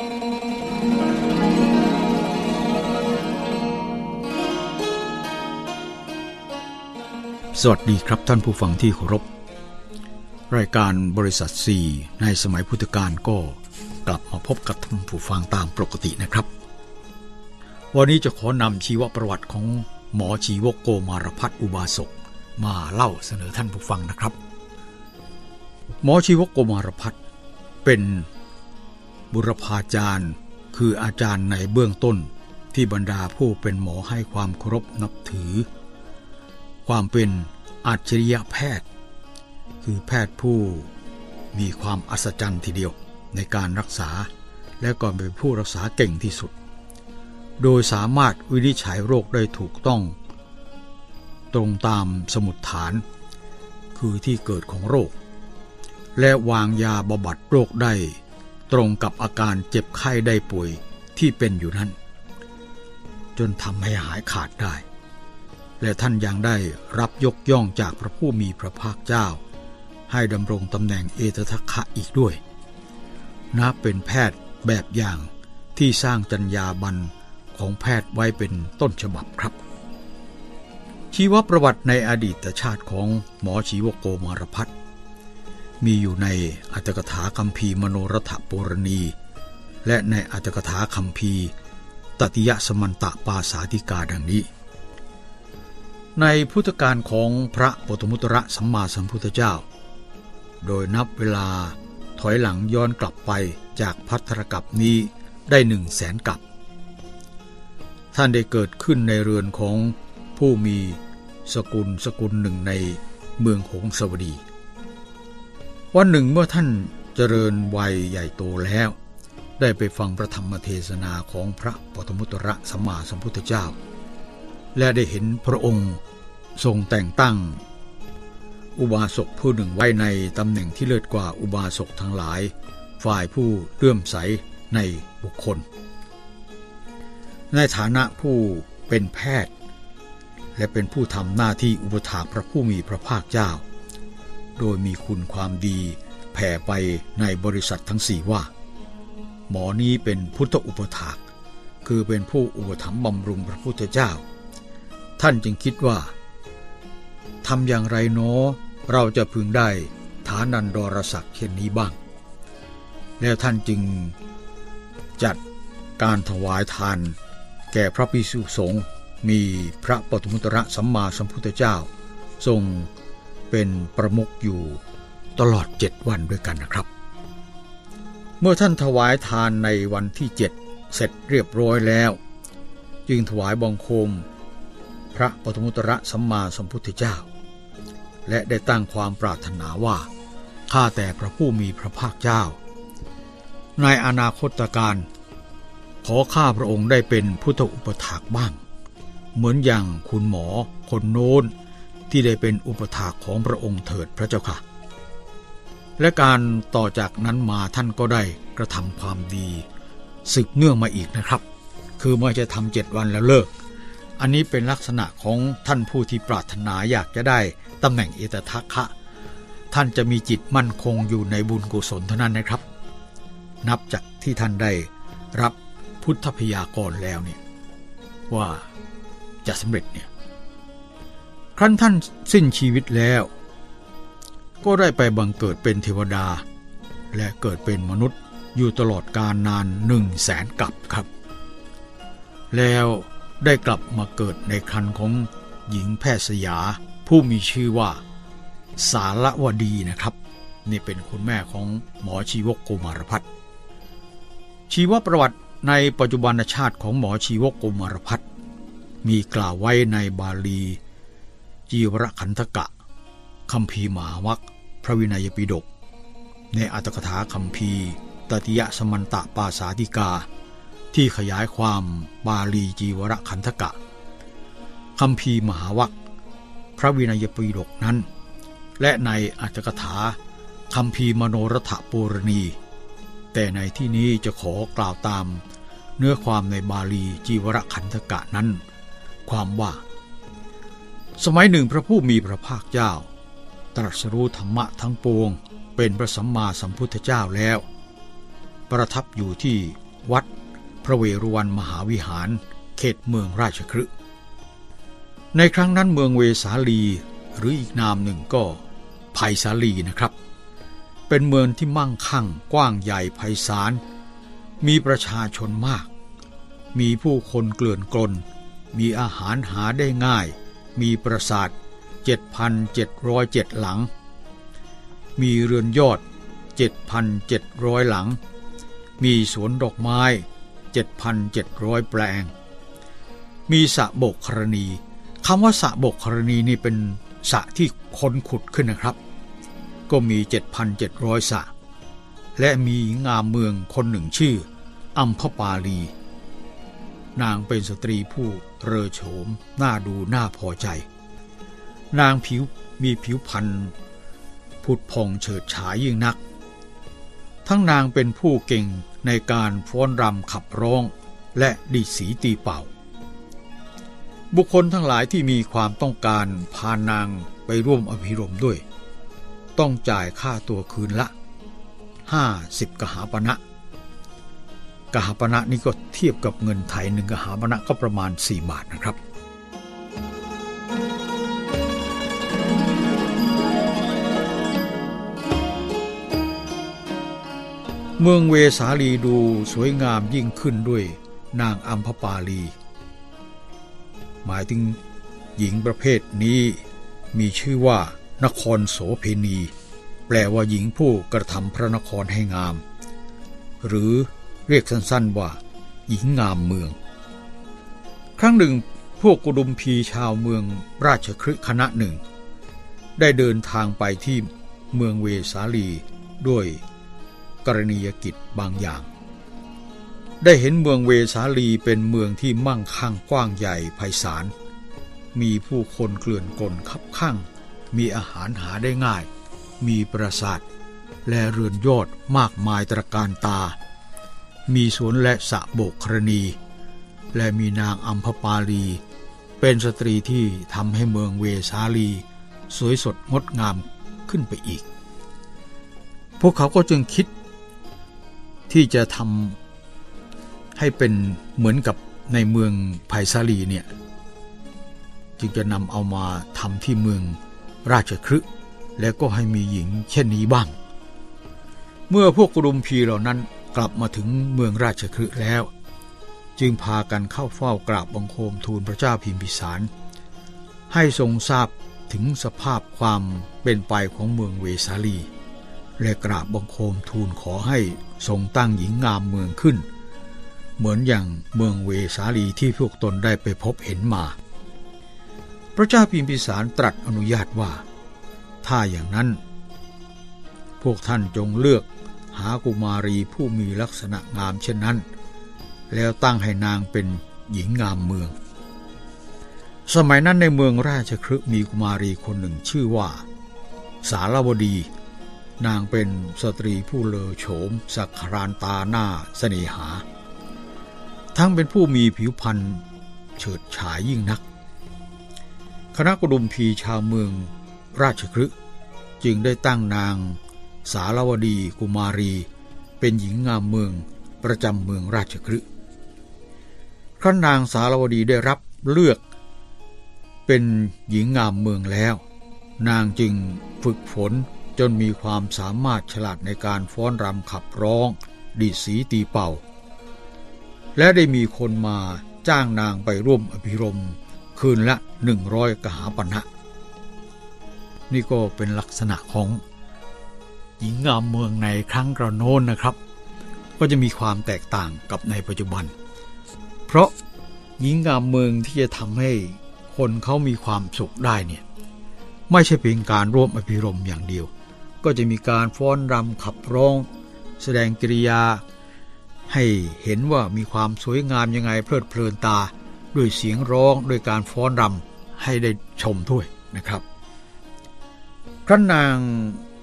สวัสดีครับท่านผู้ฟังที่เคารพ รายการบริษัท4ในสมัยพุทธกาลก็กลับมาพบกับท่านผู้ฟังตามปกตินะครับ วันนี้จะขอนำชีวประวัติของหมอชีวกโกมารพัฒอุบาสกมาเล่าเสนอท่านผู้ฟังนะครับ หมอชีวกโกมารพัฒเป็น บุรพาจารย์ คืออาจารย์ในเบื้องต้นที่บรรดาผู้เป็นหมอให้ความเคารพนับถือ ความเป็นอัจฉริยะแพทย์ คือแพทย์ผู้มีความอัศจรรย์ทีเดียวในการรักษาและก็เป็นผู้รักษาเก่งที่สุด โดยสามารถวินิจฉัยโรคได้ถูกต้อง ตรงตามสมุดฐาน คือที่เกิดของโรค และวางยาบำบัดโรคได้ ตรงกับอาการเจ็บไข้ได้ป่วยที่เป็นอยู่นั้น จนทำให้หายขาดได้ และท่านยังได้รับยกย่องจากพระผู้มีพระภาคเจ้า ให้ดำรงตำแหน่งเอตทัคคะอีกด้วยนับเป็นแพทย์แบบอย่างที่สร้างจัญญาบันของแพทย์ไว้เป็นต้นฉบับครับ ชีวประวัติในอดีตชาติของหมอชีวโกมารพัฒน มีอยู่ในอัตถกถาคัมภีร์มโนรถปุรณี และในอัตถกถาคัมภีร์ตติยสมันตะปาสาธิกาดังนี้ ในพุทธการของพระปฐมุตระสัมมาสัมพุทธเจ้า โดยนับเวลาถอยหลังย้อนกลับไปจากพัทรกับนี้ได้หนึ่งแสนกับท่านได้เกิดขึ้นในเรือนของผู้มีสกุลสกุลหนึ่งในเมืองหงสวดี วันหนึ่งเมื่อท่านเจริญวัยใหญ่โตแล้ว ได้ไปฟังพระธรรมเทศนาของพระปฐมุตระสัมมาสัมพุทธเจ้า และได้เห็นพระองค์ทรงแต่งตั้ง อุบาสกผู้หนึ่งไว้ในตำแหน่งที่เลิศกว่าอุบาสกทั้งหลาย ฝ่ายผู้เลื่อมใสในบุคคล ในฐานะผู้เป็นแพทย์ และเป็นผู้ทำหน้าที่อุปถากพระผู้มีพระภาคเจ้า โดยมีคุณความดีแผ่ไปในบริษัททั้งสี่ว่า หมอนี้เป็นพุทธอุปถาก คือเป็นผู้อุปถัมภ์บำรุงพระพุทธเจ้า ท่านจึงคิดว่าทำอย่างไรเนอเราจะพึงได้ฐานันดรศักดิ์เช่นนี้บ้าง แล้วท่านจึงจัดการถวายทาน แก่พระภิกษุสงฆ์มีพระปฐมุตระสัมมาสัมพุทธเจ้า ทรง เป็นประมุขอยู่ตลอดเจ็ดวันด้วยกันนะครับ เมื่อท่านถวายทานในวันที่เจ็ดเสร็จเรียบร้อยแล้ว จึงถวายบังคม พระปฐมุตระสัมมาสัมพุทธเจ้า และได้ตั้งความปรารถนาว่าข้าแต่พระผู้มีพระภาคเจ้า ในอนาคตการ ขอข้าพระองค์ได้เป็นพุทธอุปถากบ้าง เหมือนอย่างคุณหมอคนโน้น ที่ได้เป็นอุปถากของพระองค์เถิดพระเจ้าค่ะ และการต่อจากนั้นมาท่านก็ได้กระทำความดีสืบเนื่องมาอีกนะครับ คือไม่จะทำเจ็ดวันแล้วเลิก อันนี้เป็นลักษณะของท่านผู้ที่ปรารถนาอยากจะได้ตำแหน่งเอตทัคคะ ท่านจะมีจิตมั่นคงอยู่ในบุญกุศลเท่านั้นนะครับ นับจากที่ท่านได้รับพุทธพยากรแล้วเนี่ยว่าจะสำเร็จเนี่ย ครั้นท่านสิ้นชีวิตแล้ว ก็ได้ไปบังเกิดเป็นเทวดา และเกิดเป็นมนุษย์อยู่ตลอดการนานหนึ่งแสนกับครับ แล้วได้กลับมาเกิดในคันของหญิงแพทย์สยา ผู้มีชื่อว่า สารวดีนะครับ นี่เป็นคุณแม่ของหมอชีวกโกมารพัฒชีวประวัติในปัจจุบันชาติของหมอชีวกโกมารพัฒมีกล่าวไว้ในบาลี จีวรขันธกะคำพีมหาวัคพระวินัยปิฎกในอัตถกถาคำพีตติยสมันตะปาสาธิกา ที่ขยายความบาลีจีวรขันธกะคำพีมหาวัคพระวินัยปิฎกนั้น และในอัตถกถาคำพีมโนรถปูรณี แต่ในที่นี้จะขอกล่าวตามเนื้อความในบาลีจีวรขันธกะนั้น ความว่า สมัยหนึ่งพระผู้มีพระภาคเจ้า ตรัสรู้ธรรมะทั้งปวง เป็นพระสัมมาสัมพุทธเจ้าแล้ว ประทับอยู่ที่วัดพระเวรุวันมหาวิหาร เขตเมืองราชคฤห์ในครั้งนั้นเมืองเวสาลีหรืออีกนามหนึ่งก็ไผ่สาลีนะครับ เป็นเมืองที่มั่งคั่งกว้างใหญ่ไพศาล มีประชาชนมาก มีผู้คนเกลื่อนกลน มีอาหารหาได้ง่าย มีปราสาท 7,707 หลัง มีเรือนยอด 7,700 หลัง มีสวนดอกไม้ 7,700 แปลง มีสระบกครณีคำว่าสระบกครณีนี่เป็นสระที่คนขุดขึ้นนะครับ ก็มี 7,700 สระและมีงามเมืองคนหนึ่งชื่ออัมพปาลี นางเป็นสตรีผู้เรอโฉมน่าดูน่าพอใจ นางผิวมีผิวพรรณผุดพองเฉิดฉายยิ่งนัก ทั้งนางเป็นผู้เก่งในการฟ้อนรำขับร้องและดีสีตีเป่า บุคคลทั้งหลายที่มีความต้องการพานางไปร่วมอภิรมด้วย ต้องจ่ายค่าตัวคืนละ 50กหาปณะ กหาปณะนี่ก็เทียบกับเงินไทยหนึ่งกหาปณะก็ประมาณ 4 บาทนะครับ เมืองเวสาลีดูสวยงามยิ่งขึ้นด้วยนางอัมพปาลี หมายถึงหญิงประเภทนี้มีชื่อว่านครโสเพณี แปลว่าหญิงผู้กระทำพระนครให้งาม หรือ เรียกสั้นๆว่า หญิงงามเมือง ครั้งหนึ่งพวกกุดุมพีชาวเมืองราชคฤห์คณะหนึ่ง ได้เดินทางไปที่เมืองเวสาลีด้วยกรณียกิจบางอย่าง ได้เห็นเมืองเวสาลีเป็นเมืองที่มั่งคั่งกว้างใหญ่ไพศาล มีผู้คนเกลื่อนกลนคับข้างมีอาหารหาได้ง่าย มีปราสาทและเรือนยอดมากมายตระการตา มีสวนและสะโบกครณี และมีนางอัมพปาลี เป็นสตรีที่ทำให้เมืองเวสาลี สวยสดงดงามขึ้นไปอีก พวกเขาก็จึงคิด ที่จะทำให้เป็นเหมือนกับในเมืองไผ่ซาลีเนี่ยจึงจะนำเอามาทำที่เมืองราชครึและก็ให้มีหญิงเช่นนี้บ้าง เมื่อพวกกรุมพีเหล่านั้น กลับมาถึงเมืองราชครึแล้ว จึงพากันเข้าเฝ้ากราบบังคมทูลพระเจ้าพิมพิสาร ให้ทรงทราบถึงสภาพความเป็นไปของเมืองเวสาลี และกราบบังคมทูลขอให้ทรงตั้งหญิงงามเมืองขึ้น เหมือนอย่างเมืองเวสาลีที่พวกตนได้ไปพบเห็นมา พระเจ้าพิมพิสารตรัสอนุญาตว่า ถ้าอย่างนั้น พวกท่านจงเลือก หากุมารีผู้มีลักษณะงามเช่นนั้น แล้วตั้งให้นางเป็นหญิงงามเมือง สมัยนั้นในเมืองราชครึมีกุมารีคนหนึ่งชื่อว่า สารวดี นางเป็นสตรีผู้เลอโฉม สักครานตาหน้าเสน่หา ทั้งเป็นผู้มีผิวพรรณเฉิดฉายยิ่งนัก คณะกดุมพีชาวเมืองราชคฤห์จึงได้ตั้งนาง สารวดีกุมารี เป็นหญิงงามเมืองประจำเมืองราชคฤห์ครั้นนางสารวดีได้รับเลือก เป็นหญิงงามเมืองแล้ว นางจึงฝึกฝนจนมีความสามารถฉลาดในการฟ้อนรำขับร้อง ดีสีตีเป่า และได้มีคนมาจ้างนางไปร่วมอภิรมคืนละหนึ่งร้อยกหาปณะนี่ก็เป็นลักษณะของ หญิงงามเมืองในครั้งกระโน้นนะครับ ก็จะมีความแตกต่างกับในปัจจุบัน เพราะหญิงงามเมืองที่จะทำให้คนเขามีความสุขได้เนี่ยไม่ใช่เพียงการร่วมอภิรมอย่างเดียว ก็จะมีการฟ้อนรำขับร้อง แสดงกิริยา ให้เห็นว่ามีความสวยงามยังไงเพลิดเพลินตา ด้วยเสียงร้องด้วยการฟ้อนรำให้ได้ชมด้วยนะครับครั้นนาง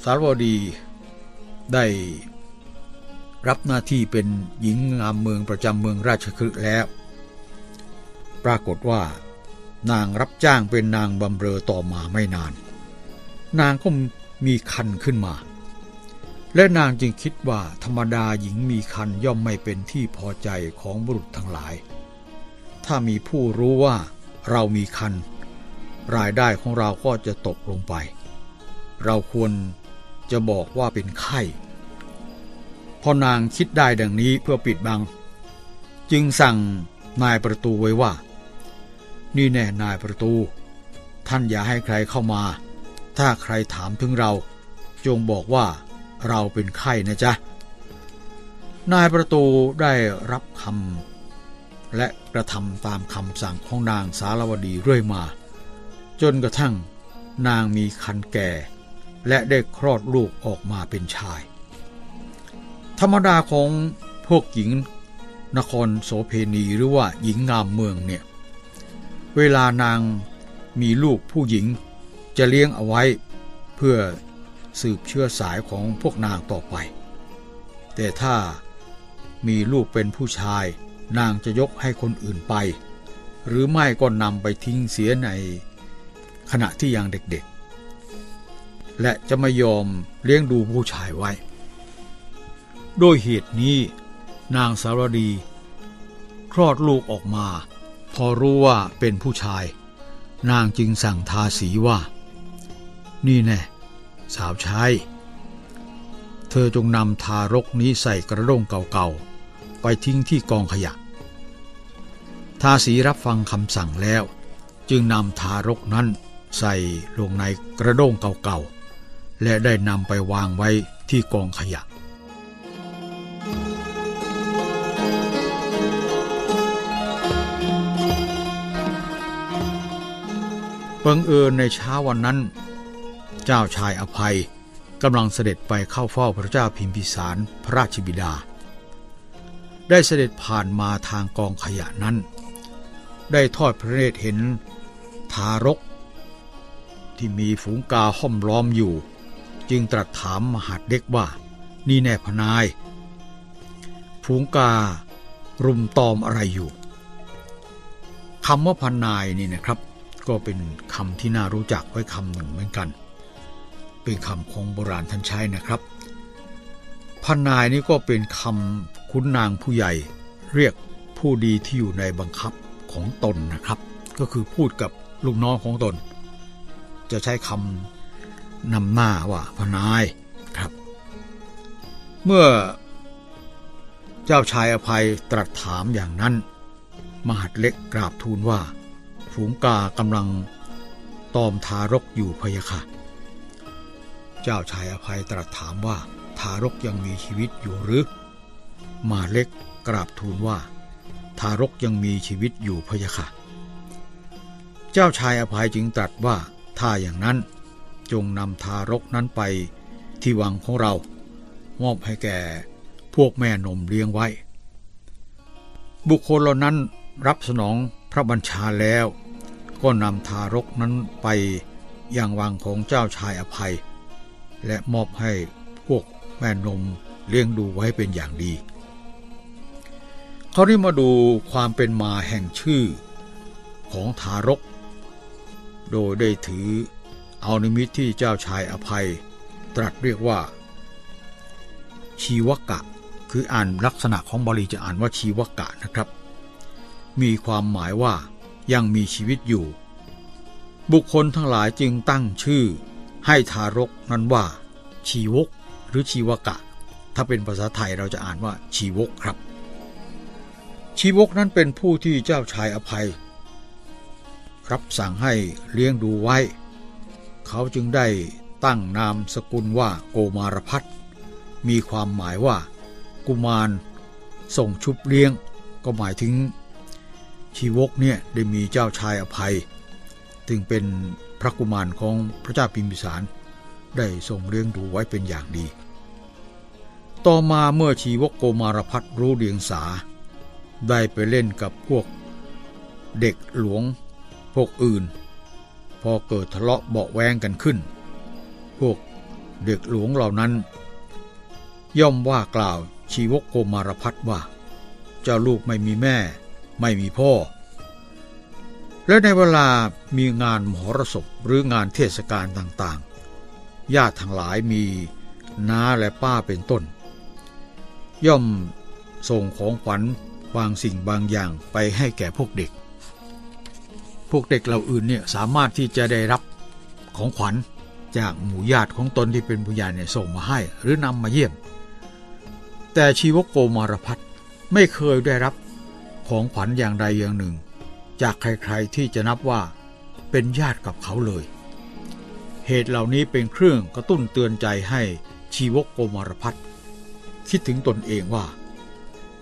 สารวดี ได้รับหน้าที่เป็นหญิงงามเมืองประจำเมืองราชคฤห์แล้ว ปรากฏว่านางรับจ้างเป็นนางบำเรอต่อมาไม่นาน นางก็มีคันขึ้นมา และนางจึงคิดว่าธรรมดาหญิงมีคันย่อมไม่เป็นที่พอใจของบุรุษทั้งหลาย ถ้ามีผู้รู้ว่าเรามีคันรายได้ของเราก็จะตกลงไป เราควร จะบอกว่าเป็นไข้พอนางคิดได้ดังนี้เพื่อปิดบัง จึงสั่งนายประตูไว้ว่า นี่แน่นายประตู ท่านอย่าให้ใครเข้ามา ถ้าใครถามถึงเรา จงบอกว่าเราเป็นไข้นะจ๊ะ นายประตูได้รับคำและกระทำตามคำสั่งของนางสารวดีเรื่อยมา จนกระทั่งนางมีคันแก่ และได้คลอดลูกออกมาเป็นชาย ธรรมดาของพวกหญิงนครโสเพณีหรือว่าหญิงงามเมืองเนี่ย เวลานางมีลูกผู้หญิงจะเลี้ยงเอาไว้เพื่อสืบเชื้อสายของพวกนางต่อไป แต่ถ้ามีลูกเป็นผู้ชาย นางจะยกให้คนอื่นไป หรือไม่ก็นำไปทิ้งเสียในขณะที่ยังเด็กๆ และจะไม่ยอมเลี้ยงดูผู้ชายไว้ โดยเหตุนี้ นางสารดี คลอดลูกออกมา พอรู้ว่าเป็นผู้ชาย นางจึงสั่งทาสีว่า นี่แน่สาวใช้เธอจงนำทารกนี้ใส่กระด้งเก่าๆ ไปทิ้งที่กองขยะ ทาสีรับฟังคำสั่งแล้ว จึงนำทารกนั้นใส่ลงในกระด้งเก่าๆ และได้นำไปวางไว้ที่กองขยะ บังเอิญในเช้าวันนั้น เจ้าชายอภัยกำลังเสด็จไปเข้าเฝ้าพระเจ้าพิมพิสารพระราชบิดา ได้เสด็จผ่านมาทางกองขยะนั้น ได้ทอดพระเนตรเห็นทารกที่มีฝูงกาห้อมล้อมอยู่ จึงตรัสถามมหาดเด็กว่า นี่แน่พนายฝูงการุมตอมอะไรอยู่คำว่าพนายนี่นะครับ ก็เป็นคำที่น่ารู้จักไว้คำหนึ่งเหมือนกัน เป็นคำของโบราณท่านใช้นะครับพนายนี่ก็เป็นคำคุ้นนางผู้ใหญ่ เรียกผู้ดีที่อยู่ในบังคับของตนนะครับ ก็คือพูดกับลูกน้องของตน จะใช้คำ นำหน้าว่าพนายครับ เมื่อเจ้าชายอภัยตรัสถามอย่างนั้น มหาดเล็กกราบทูลว่า ฝูงกากำลังตอมทารกอยู่พยาค่ะ เจ้าชายอภัยตรัสถามว่าทารกยังมีชีวิตอยู่หรือ มาเล็กกราบทูลว่า ทารกยังมีชีวิตอยู่พะยะค่ะ เจ้าชายอภัยจึงตรัสว่าถ้าอย่างนั้น จงนำทารกนั้นไปที่วังของเรา มอบให้แก่พวกแม่นมเลี้ยงไว้ บุคคลเหล่านั้นรับสนองพระบัญชาแล้ว ก็นำทารกนั้นไปยังวังของเจ้าชายอภัย และมอบให้พวกแม่นมเลี้ยงดูไว้เป็นอย่างดีเขาได้มาดูความเป็นมาแห่งชื่อของทารก โดยได้ถือ เอานิมิตที่เจ้าชายอภัย ตรัสเรียกว่า ชีวกะ คืออ่านลักษณะของบาลีจะอ่านว่าชีวกะนะครับ มีความหมายว่ายังมีชีวิตอยู่ บุคคลทั้งหลายจึงตั้งชื่อ ให้ทารกนั้นว่า ชีวก หรือชีวกะ ถ้าเป็นภาษาไทยเราจะอ่านว่าชีวกครับ ชีวกนั้นเป็นผู้ที่เจ้าชายอภัย รับสั่งให้เลี้ยงดูไว้ เขาจึงได้ตั้งนามสกุลว่าโกมารพัฒมีความหมายว่า กุมารส่งชุบเลี้ยง ก็หมายถึง ชีวกเนี่ยได้มีเจ้าชายอภัยจึงเป็นพระกุมารของพระเจ้าพิมพิสารได้ทรงเลี้ยงดูไว้เป็นอย่างดี ต่อมาเมื่อชีวกโกมารพัฒรู้เดียงสา ได้ไปเล่นกับพวกเด็กหลวงพวกอื่น อเกิดทะเลาะเบาแวงกันขึ้น พวกเด็กหลวงเหล่านั้น ย่อมว่ากล่าวชีวกโกมารพัฒว่า เจ้าลูกไม่มีแม่ ไม่มีพ่อ และในเวลามีงานมหรสพหรืองานเทศกาลต่างๆ ญาติทั้งหลายมีน้าและป้าเป็นต้น ย่อมส่งของขวัญบางสิ่งบางอย่างไปให้แก่พวกเด็ก พวกเด็กเหล่าอื่นเนี่ยสามารถที่จะได้รับของขวัญจากหมู่ญาติของตนที่เป็นผู้ใหญ่เนี่ยส่งมาให้หรือนำมาเยี่ยม แต่ชีวโกมารพัฒไม่เคยได้รับของขวัญอย่างใดอย่างหนึ่ง จากใครๆที่จะนับว่าเป็นญาติกับเขาเลย เหตุเหล่านี้เป็นเครื่องกระตุ้นเตือนใจให้ชีวโกมารพัฒคิดถึงตนเองว่า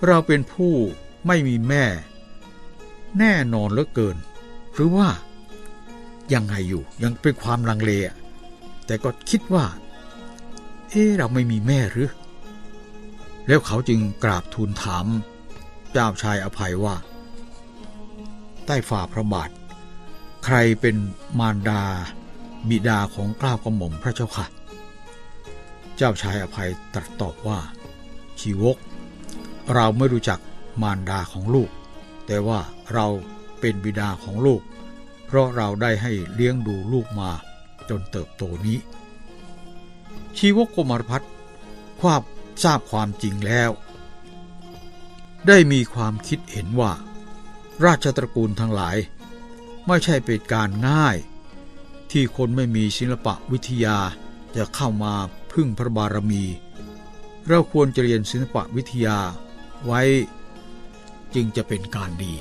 เราเป็นผู้ไม่มีแม่ แน่นอนเหลือเกิน หรือว่ายังไงอยู่ยังเป็นความลังเลแต่ก็คิดว่า เอ๊เราไม่มีแม่หรือ แล้วเขาจึงกราบทูลถาม เจ้าชายอภัยว่า ใต้ฝ่าพระบาท ใครเป็นมารดา บิดาของกล้าวกระหม่อมพระเจ้าค่ะ เจ้าชายอภัยตรัสตอบว่า ชีวก เราไม่รู้จักมารดาของลูก แต่ว่าเรา เป็นบิดาของลูก เพราะเราได้ให้เลี้ยงดูลูกมาจนเติบโตนี้ ชีวกโกมารพัฒความทราบความจริงแล้ว ได้มีความคิดเห็นว่า ราชตระกูลทั้งหลาย ไม่ใช่เป็นการง่าย ที่คนไม่มีศิลปะวิทยาจะเข้ามาพึ่งพระบารมี เราควรจะเรียนศิลปะวิทยาไว้จึงจะเป็นการดี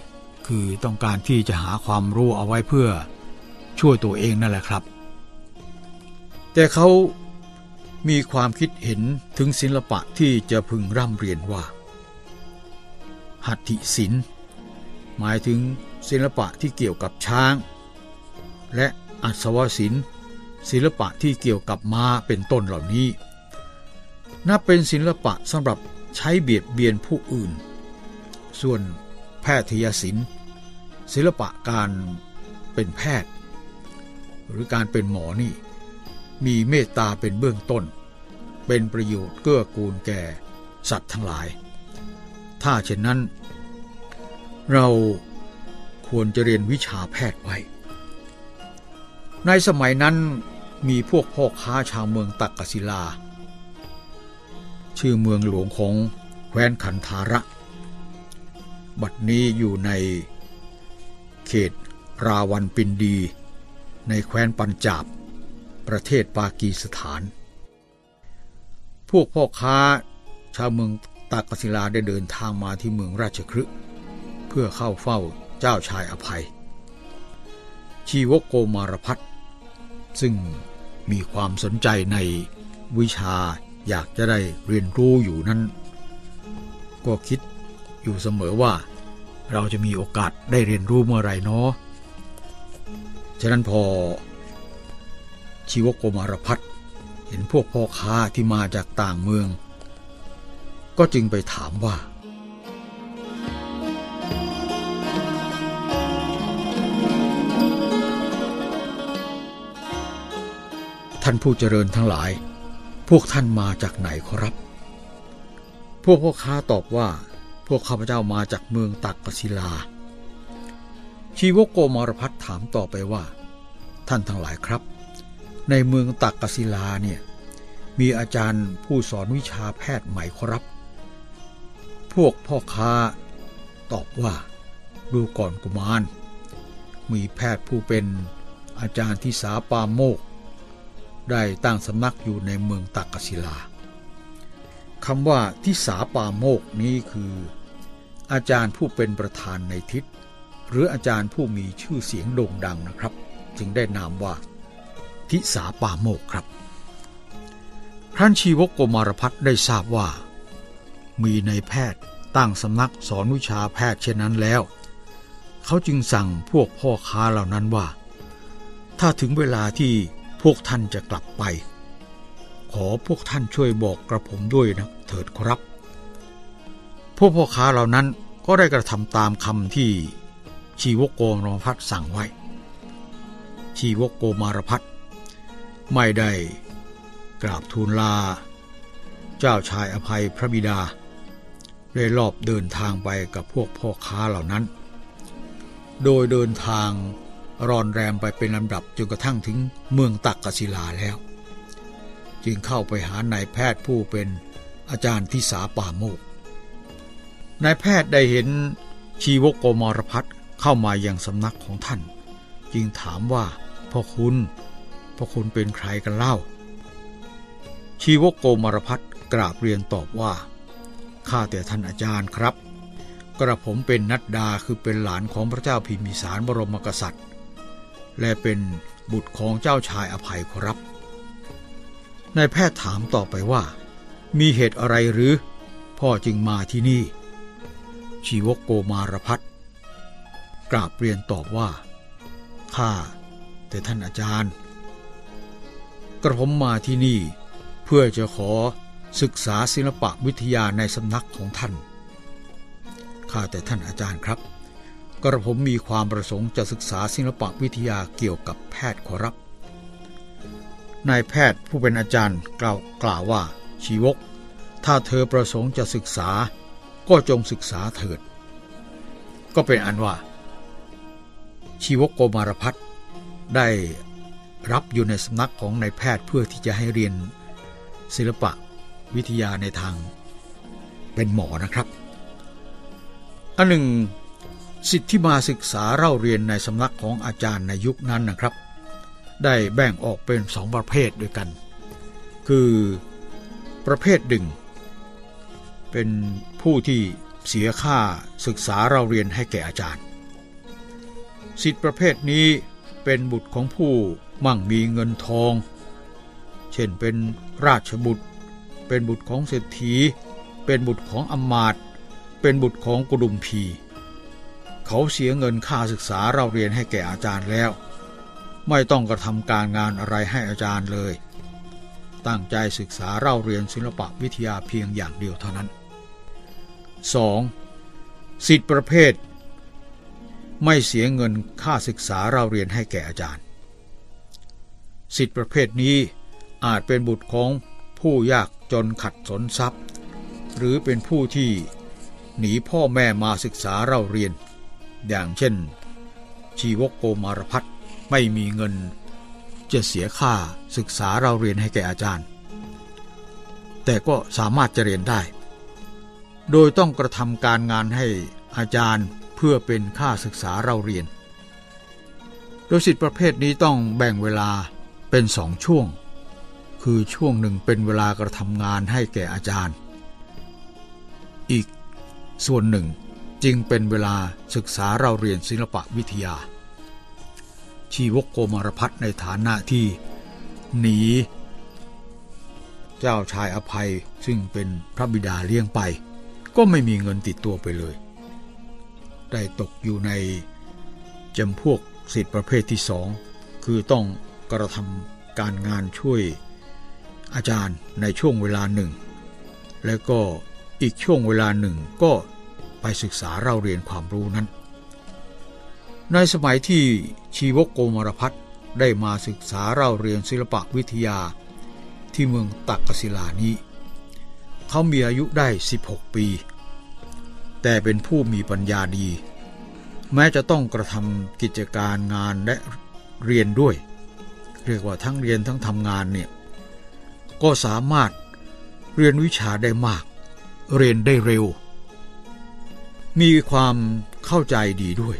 คือต้องการที่จะหาความรู้เอาไว้เพื่อช่วยตัวเองนั่นแหละครับ แต่เขามีความคิดเห็นถึงศิลปะที่จะพึงร่ำเรียนว่า หัตถิศิลป์หมายถึงศิลปะที่เกี่ยวกับช้าง และอัศวศิลป์ศิลปะที่เกี่ยวกับม้าเป็นต้นเหล่านี้ นับเป็นศิลปะสำหรับใช้เบียดเบียนผู้อื่น ส่วนแพทยศิลป์ ศิลปะการเป็นแพทย์ หรือการเป็นหมอนี่ มีเมตตาเป็นเบื้องต้น เป็นประโยชน์เกื้อกูลแก่สัตว์ทั้งหลาย ถ้าเช่นนั้น เราควรจะเรียนวิชาแพทย์ไว้ ในสมัยนั้นมีพวกพ่อค้าชาวเมืองตักกศิลา ชื่อเมืองหลวงของแคว้นขันธาระ บัดนี้อยู่ใน เขตราวันปินดี ในแคว้นปัญจาบ ประเทศปากีสถาน พวกพ่อค้าชาวเมืองตากศิลาได้เดินทางมาที่เมืองราชครึเพื่อเข้าเฝ้าเจ้าชายอภัย ชีวโกมารพัฒซึ่งมีความสนใจในวิชาอยากจะได้เรียนรู้อยู่นั้น ก็คิดอยู่เสมอว่า เราจะมีโอกาสได้เรียนรู้เมื่อไรเนาะฉะนั้นพอ ชีวโกมารพัฒเห็นพวกพ่อค้าที่มาจากต่างเมือง ก็จึงไปถามว่าท่านผู้เจริญทั้งหลาย พวกท่านมาจากไหนขอรับ พวกพ่อค้าตอบว่า พวกข้าพเจ้ามาจากเมืองตักกศิลา ชีวโกมารพัฒถามต่อไปว่า ท่านทั้งหลายครับ ในเมืองตักกศิลาเนี่ยมีอาจารย์ผู้สอนวิชาแพทย์ใหม่ครับ พวกพ่อค้าตอบว่าดูก่อนกุมาร มีแพทย์ผู้เป็นอาจารย์ที่สาปาโมก ได้ตั้งสำนักอยู่ในเมืองตักกศิลา คำว่าที่สาปาโมกนี้คือ อาจารย์ผู้เป็นประธานในทิศ หรืออาจารย์ผู้มีชื่อเสียงโด่งดังนะครับ จึงได้นามว่าทิสาปาโมกครับท่านชีวกโกมารพัฒได้ทราบว่า มีในแพทย์ตั้งสำนักสอนวิชาแพทย์เช่นนั้นแล้ว เขาจึงสั่งพวกพ่อค้าเหล่านั้นว่า ถ้าถึงเวลาที่พวกท่านจะกลับไป ขอพวกท่านช่วยบอกกระผมด้วยนะ เถิดครับ พวกพ่อค้าเหล่านั้นก็ได้กระทำตามคำที่ชีวกโกมารพัฒสั่งไว้ ชีวกโกมารพัฒไม่ได้กราบทูลลา เจ้าชายอภัยพระบิดา ได้รอบเดินทางไปกับพวกพ่อค้าเหล่านั้น โดยเดินทางรอนแรมไปเป็นลำดับจนกระทั่งถึงเมืองตักกศิลาแล้ว จึงเข้าไปหานายแพทย์ผู้เป็น อาจารย์ที่สาป่าโมก นายแพทย์ได้เห็นชีวกโกมรพัฒเข้ามาอย่างสำนักของท่าน จึงถามว่าพ่อคุณพ่อคุณเป็นใครกันเล่า ชีวกโกมรพัฒกราบเรียนตอบว่าข้าแต่ท่านอาจารย์ครับ กระผมเป็นนัดดาคือเป็นหลานของพระเจ้าพิมพิสารบรมกษัตริย์ และเป็นบุตรของเจ้าชายอภัยครับนายแพทย์ถามต่อไปว่า มีเหตุอะไรหรือ พ่อจึงมาที่นี่ ชีวกโกมารพัฒกราบเรียนตอบว่า ข้า แต่ท่านอาจารย์ กระผมมาที่นี่ เพื่อจะขอศึกษาศิลปะวิทยาในสำนักของท่าน ข้าแต่ท่านอาจารย์ครับ กระผมมีความประสงค์จะศึกษาศิลปะวิทยาเกี่ยวกับแพทย์ขอรับ นายแพทย์ผู้เป็นอาจารย์กล่าวกล่าวว่า ชีวก ถ้าเธอประสงค์จะศึกษา ก็จงศึกษาเถิด ก็เป็นอันว่า ชีวกโกมารพัฒได้รับอยู่ในสำนักของนายแพทย์เพื่อที่จะให้เรียนศิลปะวิทยาในทางเป็นหมอนะครับ อันหนึ่ง สิทธิมาศึกษาเล่าเรียนในสำนักของอาจารย์ในยุคนั้นนะครับ ได้แบ่งออกเป็นสองประเภทด้วยกัน คือ ประเภทหนึ่ง เป็นผู้ที่เสียค่าศึกษาเราเรียนให้แก่อาจารย์ สิทธิประเภทนี้เป็นบุตรของผู้มั่งมีเงินทอง เช่นเป็นราชบุตร เป็นบุตรของเศรษฐี เป็นบุตรของอมาตเป็นบุตรของกุดุมพี เขาเสียเงินค่าศึกษาเราเรียนให้แก่อาจารย์แล้ว ไม่ต้องกระทำการงานอะไรให้อาจารย์เลย ตั้งใจศึกษาเราเรียนศิลปะวิทยาเพียงอย่างเดียวเท่านั้น 2. สิทธิประเภท ไม่เสียเงินค่าศึกษาเราเรียนให้แก่อาจารย์ สิทธิประเภทนี้อาจเป็นบุตรของผู้ยากจนขัดสนทรัพย์ หรือเป็นผู้ที่หนีพ่อแม่มาศึกษาเราเรียน อย่างเช่น ชีวกโกมารพัฒไม่มีเงิน จะเสียค่าศึกษาเราเรียนให้แก่อาจารย์ แต่ก็สามารถจะเรียนได้ โดยต้องกระทำการงานให้อาจารย์เพื่อเป็นค่าศึกษาเราเรียน โดยสิทธิประเภทนี้ต้องแบ่งเวลาเป็นสองช่วง คือช่วงหนึ่งเป็นเวลากระทำงานให้แก่อาจารย์ อีกส่วนหนึ่งจึงเป็นเวลาศึกษาเราเรียนศิลปะวิทยา ชีวกโกมารพัฒในฐานะที่หนี เจ้าชายอภัยซึ่งเป็นพระบิดาเลี้ยงไป ก็ไม่มีเงินติดตัวไปเลย ได้ตกอยู่ในจำพวกสิทธิประเภทที่สองคือต้องกระทำการงานช่วยอาจารย์ในช่วงเวลาหนึ่ง และก็อีกช่วงเวลาหนึ่งก็ไปศึกษาเล่าเรียนความรู้นั้น ในสมัยที่ชีวกโกมารพัฒได้มาศึกษาเล่าเรียนศิลปะวิทยาที่เมืองตักกศิลานี้ เขามีอายุได้ 16 ปี แต่เป็นผู้มีปัญญาดี แม้จะต้องกระทำกิจการงานและเรียนด้วย เรียกว่าทั้งเรียนทั้งทำงานเนี่ย ก็สามารถเรียนวิชาได้มาก เรียนได้เร็ว มีความเข้าใจดีด้วย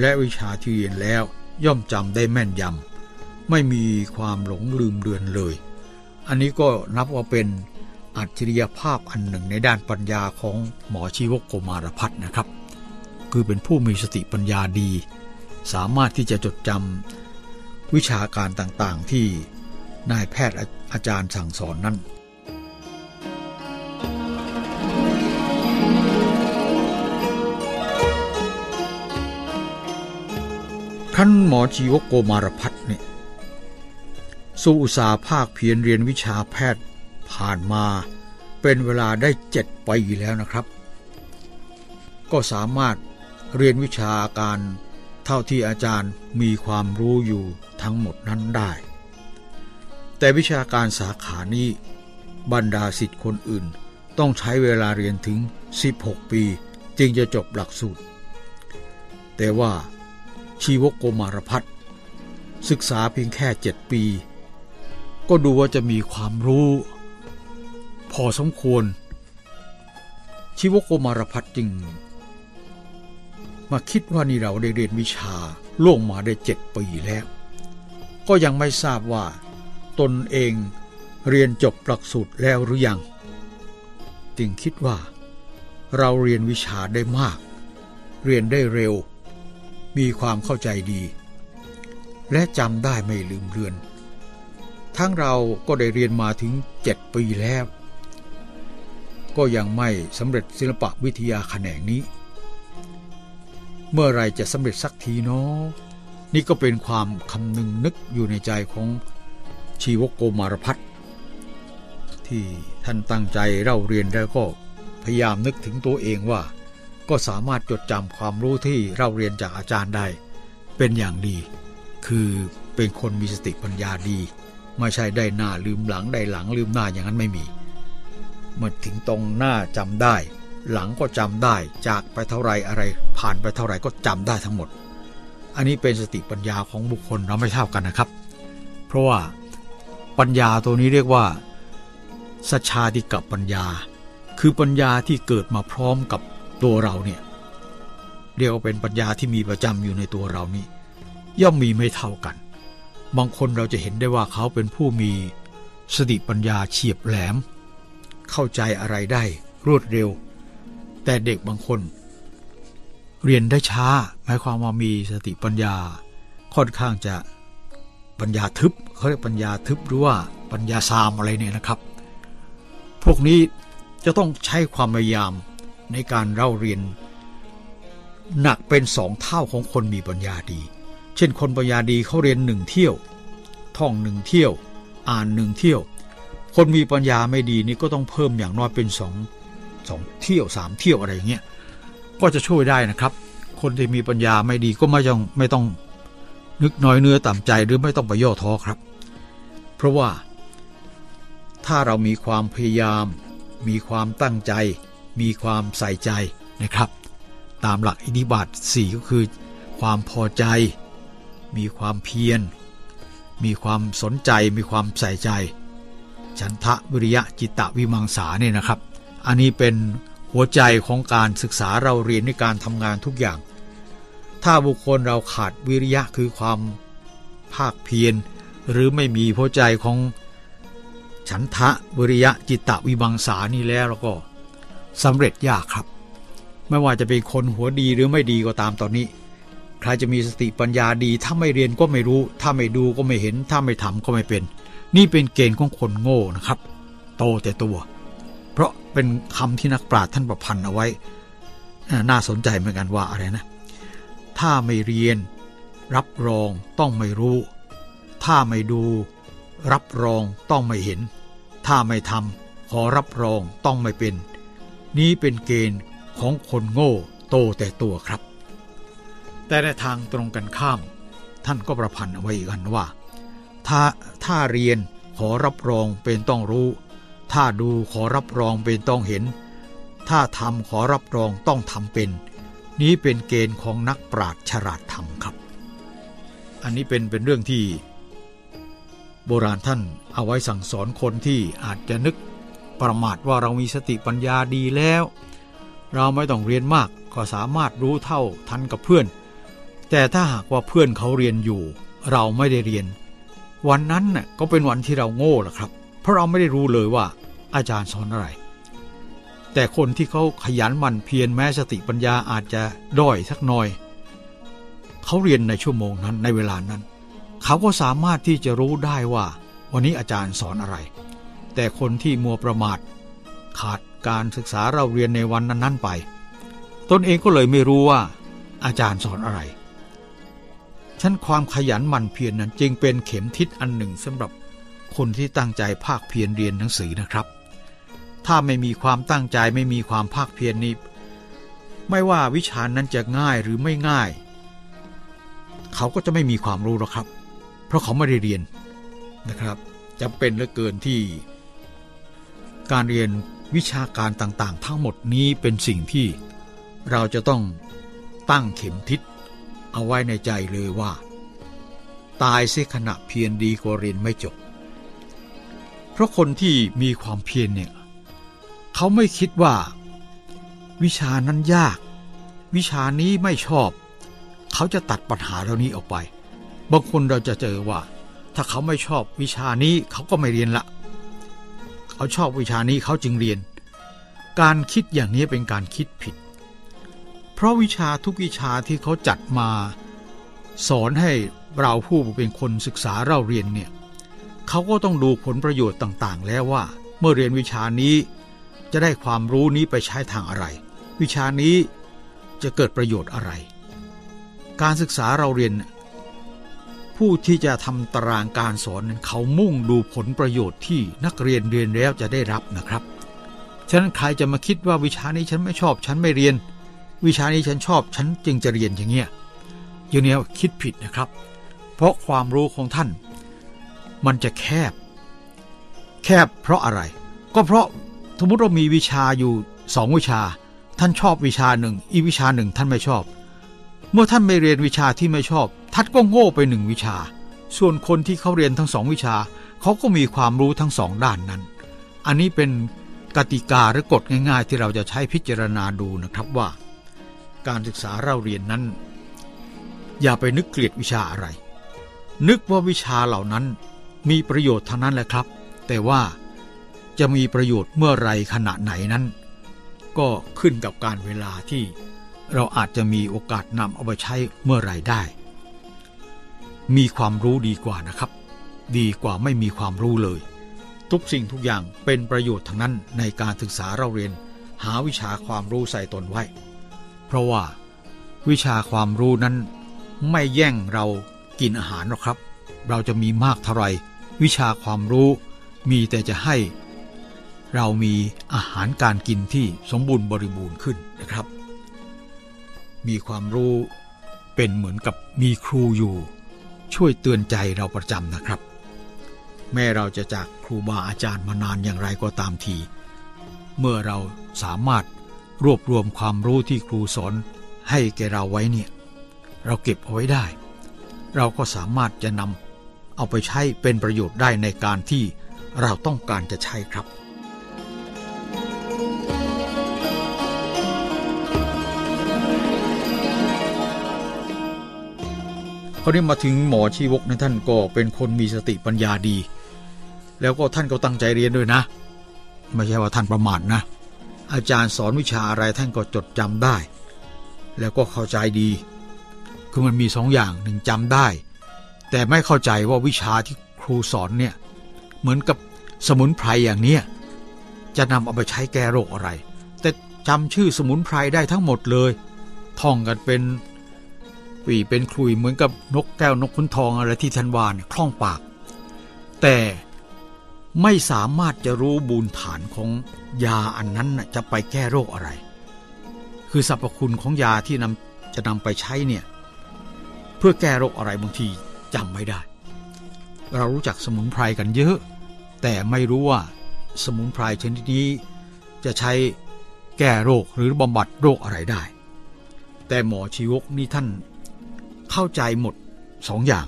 และวิชาที่เรียนแล้วย่อมจำได้แม่นยำไม่มีความหลงลืมเลือนเลย อันนี้ก็นับว่าเป็นอัจฉริยภาพอันหนึ่งในด้านปัญญาของหมอชีวกโกมารพัฒนะครับ คือเป็นผู้มีสติปัญญาดี สามารถที่จะจดจำวิชาการต่างๆที่นายแพทย์อาจารย์สั่งสอนนั้น ท่านหมอชีวโกมารพัฒน์เนี่ยสู้อุตสาภาคเพียรเรียนวิชาแพทย์ผ่านมาเป็นเวลาได้เจ็ดปีแล้วนะครับ ก็สามารถเรียนวิชาการเท่าที่อาจารย์มีความรู้อยู่ทั้งหมดนั้นได้ แต่วิชาการสาขานี้บรรดาสิทธิ์คนอื่น ต้องใช้เวลาเรียนถึง 16 ปีจึงจะจบหลักสูตร แต่ว่า ชีวโกมารพัฒศึกษาเพียงแค่7ปีกก็ดูว่าจะมีความรู้ พอสมควร ชีวโกมารพัฒจึง มาคิดว่านี่เราได้เรียนวิชาล่วงมาได้เจ็ดปีแล้ว ก็ยังไม่ทราบว่า ตนเองเรียนจบหลักสูตรแล้วหรือยัง จึงคิดว่า เราเรียนวิชาได้มาก เรียนได้เร็ว มีความเข้าใจดี และจำได้ไม่ลืมเลือน ทั้งเราก็ได้เรียนมาถึงเจ็ดปีแล้ว ก็ยังไม่สำเร็จศิลปะวิทยาแขนงนี้ เมื่อไรจะสำเร็จสักทีเนาะนี่ก็เป็นความคำนึงนึกอยู่ในใจของชีวโกมารพัฒที่ท่านตั้งใจเล่าเรียนแล้วก็พยายามนึกถึงตัวเองว่า ก็สามารถจดจำความรู้ที่เราเรียนจากอาจารย์ได้ เป็นอย่างดี คือเป็นคนมีสติปัญญาดี ไม่ใช่ได้หน้าลืมหลังได้หลังลืมหน้าอย่างนั้นไม่มีเมื่อถึงตรงหน้าจำได้ หลังก็จำได้จากไปเท่าไรอะไร ผ่านไปเท่าไรก็จำได้ทั้งหมด อันนี้เป็นสติปัญญาของบุคคลเราไม่เท่ากันนะครับ เพราะว่าปัญญาตัวนี้เรียกว่าสชาติกับปัญญา คือปัญญาที่เกิดมาพร้อมกับ ตัวเราเนี่ยเรียกว่าเป็นปัญญาที่มีประจำอยู่ในตัวเรานี่ย่อมมีไม่เท่ากัน บางคนเราจะเห็นได้ว่าเขาเป็นผู้มีสติปัญญาเฉียบแหลม เข้าใจอะไรได้รวดเร็ว แต่เด็กบางคน เรียนได้ช้า หมายความว่ามีสติปัญญา ค่อนข้างจะปัญญาทึบเขาเรียกปัญญาทึบหรือว่าปัญญาซามอะไรเนี่ยนะครับ พวกนี้จะต้องใช้ความพยายาม ในการเล่าเรียน หนักเป็นสองเท่าของคนมีปัญญาดี เช่นคนปัญญาดีเขาเรียนหนึ่งเที่ยว ท่องหนึ่งเที่ยว อ่านหนึ่งเที่ยว คนมีปัญญาไม่ดีนี่ก็ต้องเพิ่มอย่างน้อยเป็นสองสองเที่ยวสามเที่ยวอะไรอย่างเงี้ยก็จะช่วยได้นะครับ คนที่มีปัญญาไม่ดีก็ไม่ต้องไม่ต้องนึกน้อยเนื้อต่ำใจหรือไม่ต้องไปย่อท้อครับ เพราะว่าถ้าเรามีความพยายาม มีความตั้งใจ มีความใส่ใจนะครับ ตามหลักอินิบาตสี่ก็คือ ความพอใจ มีความเพียร มีความสนใจ มีความใส่ใจ ฉันทะวิริยะจิตตวิมังสาเนี่ยนะครับ อันนี้เป็นหัวใจของการศึกษาเราเรียนในการทำงานทุกอย่าง ถ้าบุคคลเราขาดวิริยะคือความภาคเพียร หรือไม่มีหัวใจของฉันทะวิริยะจิตตวิบังสานี่แล้วแล้วก็ สำเร็จยากครับ ไม่ว่าจะเป็นคนหัวดีหรือไม่ดีก็ตามตอนนี้ ใครจะมีสติปัญญาดี ถ้าไม่เรียนก็ไม่รู้ ถ้าไม่ดูก็ไม่เห็น ถ้าไม่ทำก็ไม่เป็น นี่เป็นเกณฑ์ของคนโง่นะครับ โตแต่ตัว เพราะเป็นคำที่นักปราชญ์ท่านประพันธ์เอาไว้ น่าสนใจเหมือนกันว่าอะไรนะ ถ้าไม่เรียน รับรองต้องไม่รู้ ถ้าไม่ดู รับรองต้องไม่เห็น ถ้าไม่ทำขอรับรองต้องไม่เป็น นี้เป็นเกณฑ์ของคนโง่โตแต่ตัวครับ แต่ในทางตรงกันข้าม ท่านก็ประพันธ์เอาไว้อีกอันว่า ถ้าถ้าเรียนขอรับรองเป็นต้องรู้ ถ้าดูขอรับรองเป็นต้องเห็น ถ้าทำขอรับรองต้องทำเป็น นี้เป็นเกณฑ์ของนักปราชญ์ฉลาดธรรมครับ อันนี้เป็นเป็นเรื่องที่ โบราณท่านเอาไว้สั่งสอนคนที่อาจจะนึก ประมาทว่าเรามีสติปัญญาดีแล้ว เราไม่ต้องเรียนมากก็สามารถรู้เท่าทันกับเพื่อน แต่ถ้าหากว่าเพื่อนเขาเรียนอยู่ เราไม่ได้เรียน วันนั้นน่ะก็เป็นวันที่เราโง่ละครับ เพราะเราไม่ได้รู้เลยว่า อาจารย์สอนอะไร แต่คนที่เขาขยันมันเพียรแม้สติปัญญาอาจจะด้อยสักหน่อย เขาเรียนในชั่วโมงนั้นในเวลานั้น เขาก็สามารถที่จะรู้ได้ว่า วันนี้อาจารย์สอนอะไร แต่คนที่มัวประมาท ขาดการศึกษาเราเรียนในวันนั้น ๆ ไป ตนเองก็เลยไม่รู้ว่า อาจารย์สอนอะไรฉันความขยันหมั่นเพียรนนั้นจึงเป็นเข็มทิศอันหนึ่งสำหรับคนที่ตั้งใจภาคเพียรเรียนหนังสือนะครับ ถ้าไม่มีความตั้งใจไม่มีความภาคเพียรนี้ไม่ว่าวิชานั้นจะง่ายหรือไม่ง่าย เขาก็จะไม่มีความรู้หรอกครับ เพราะเขาไม่ได้เรียนนะครับจำเป็นเหลือเกินที่ การเรียนวิชาการต่างๆ ทั้งหมดนี้เป็นสิ่งที่เราจะต้องตั้งเข็มทิศเอาไว้ในใจเลยว่า ตายเสียขณะเพียรดีกว่าเรียนไม่จบ เพราะคนที่มีความเพียรเนี่ยเขาไม่คิดว่า วิชานั้นยาก วิชานี้ไม่ชอบ เขาจะตัดปัญหาเหล่านี้ออกไป บางคนเราจะเจอว่า ถ้าเขาไม่ชอบวิชานี้เขาก็ไม่เรียนละ เขาชอบวิชานี้เขาจึงเรียน การคิดอย่างนี้เป็นการคิดผิด เพราะวิชาทุกวิชาที่เขาจัดมา สอนให้เราผู้เป็นคนศึกษาเราเรียนเนี่ยเขาก็ต้องดูผลประโยชน์ต่างๆ แล้วว่า เมื่อเรียนวิชานี้จะได้ความรู้นี้ไปใช้ทางอะไร วิชานี้จะเกิดประโยชน์อะไร การศึกษาเราเรียน ผู้ที่จะทำตารางการสอนเขามุ่งดูผลประโยชน์ที่นักเรียนเรียนแล้วจะได้รับนะครับฉะนั้นใครจะมาคิดว่าวิชานี้ฉันไม่ชอบฉันไม่เรียน วิชานี้ฉันชอบฉันจึงจะเรียนอย่างเงี้ยอย่างนี้คิดผิดนะครับ เพราะความรู้ของท่าน มันจะแคบ แคบเพราะอะไร ก็เพราะสมมติเรามีวิชาอยู่สองวิชา ท่านชอบวิชาหนึ่งอีกวิชาหนึ่งท่านไม่ชอบ เมื่อท่านไม่เรียนวิชาที่ไม่ชอบ ท่านก็โง่ไปหนึ่งวิชา ส่วนคนที่เขาเรียนทั้งสองวิชา เขาก็มีความรู้ทั้งสองด้านนั้น อันนี้เป็นกติกาหรือกฎง่ายๆ ที่เราจะใช้พิจารณาดูนะครับว่า การศึกษาเราเรียนนั้น อย่าไปนึกเกลียดวิชาอะไร นึกว่าวิชาเหล่านั้นมีประโยชน์เท่านั้นแหละครับ แต่ว่าจะมีประโยชน์เมื่อไรขณะไหนนั้น ก็ขึ้นกับการเวลาที่เราอาจจะมีโอกาสนำเอาไปใช้เมื่อไรได้ มีความรู้ดีกว่านะครับ ดีกว่าไม่มีความรู้เลย ทุกสิ่งทุกอย่างเป็นประโยชน์ทั้งนั้นในการศึกษาเราเรียน หาวิชาความรู้ใส่ตนไว้ เพราะว่า วิชาความรู้นั้น ไม่แย่งเรากินอาหารหรอกครับ เราจะมีมากเท่าไรวิชาความรู้มีแต่จะให้ เรามีอาหารการกินที่สมบูรณ์บริบูรณ์ขึ้นนะครับ มีความรู้เป็นเหมือนกับมีครูอยู่ ช่วยเตือนใจเราประจำนะครับ แม้เราจะจากครูบาอาจารย์มานานอย่างไรก็ตามที เมื่อเราสามารถรวบรวมความรู้ที่ครูสอนให้แก่เราไว้เนี่ย เราเก็บเอาไว้ได้ เราก็สามารถจะนำเอาไปใช้เป็นประโยชน์ได้ในการที่เราต้องการจะใช้ครับ คราวนี้มาถึงหมอชีวกในท่านก็เป็นคนมีสติปัญญาดี แล้วก็ท่านก็ตั้งใจเรียนด้วยนะ ไม่ใช่ว่าท่านประมาทนะ อาจารย์สอนวิชาอะไรท่านก็จดจำได้ แล้วก็เข้าใจดี คือมันมีสองอย่างหนึ่งจำได้ แต่ไม่เข้าใจว่าวิชาที่ครูสอนเนี่ยเหมือนกับสมุนไพรอย่างเนี้จะนำเอาไปใช้แก้โรคอะไร แต่จำชื่อสมุนไพรได้ทั้งหมดเลย ท่องกันเป็น ปีเป็นคลุยเหมือนกับนกแก้วนกขุนทองอะไรที่ทันวานคล่องปาก แต่ไม่สามารถจะรู้บูนฐานของยาอันนั้นจะไปแก้โรคอะไร คือสรรพคุณของยาที่นำจะนำไปใช้เนี่ยเพื่อแก้โรคอะไรบางทีจำไม่ได้ เรารู้จักสมุนไพรกันเยอะ แต่ไม่รู้ว่าสมุนไพรชนิดนี้จะใช้แก้โรคหรือบำบัดโรคอะไรได้ แต่หมอชีวกนี่ท่าน เข้าใจหมดสองอย่าง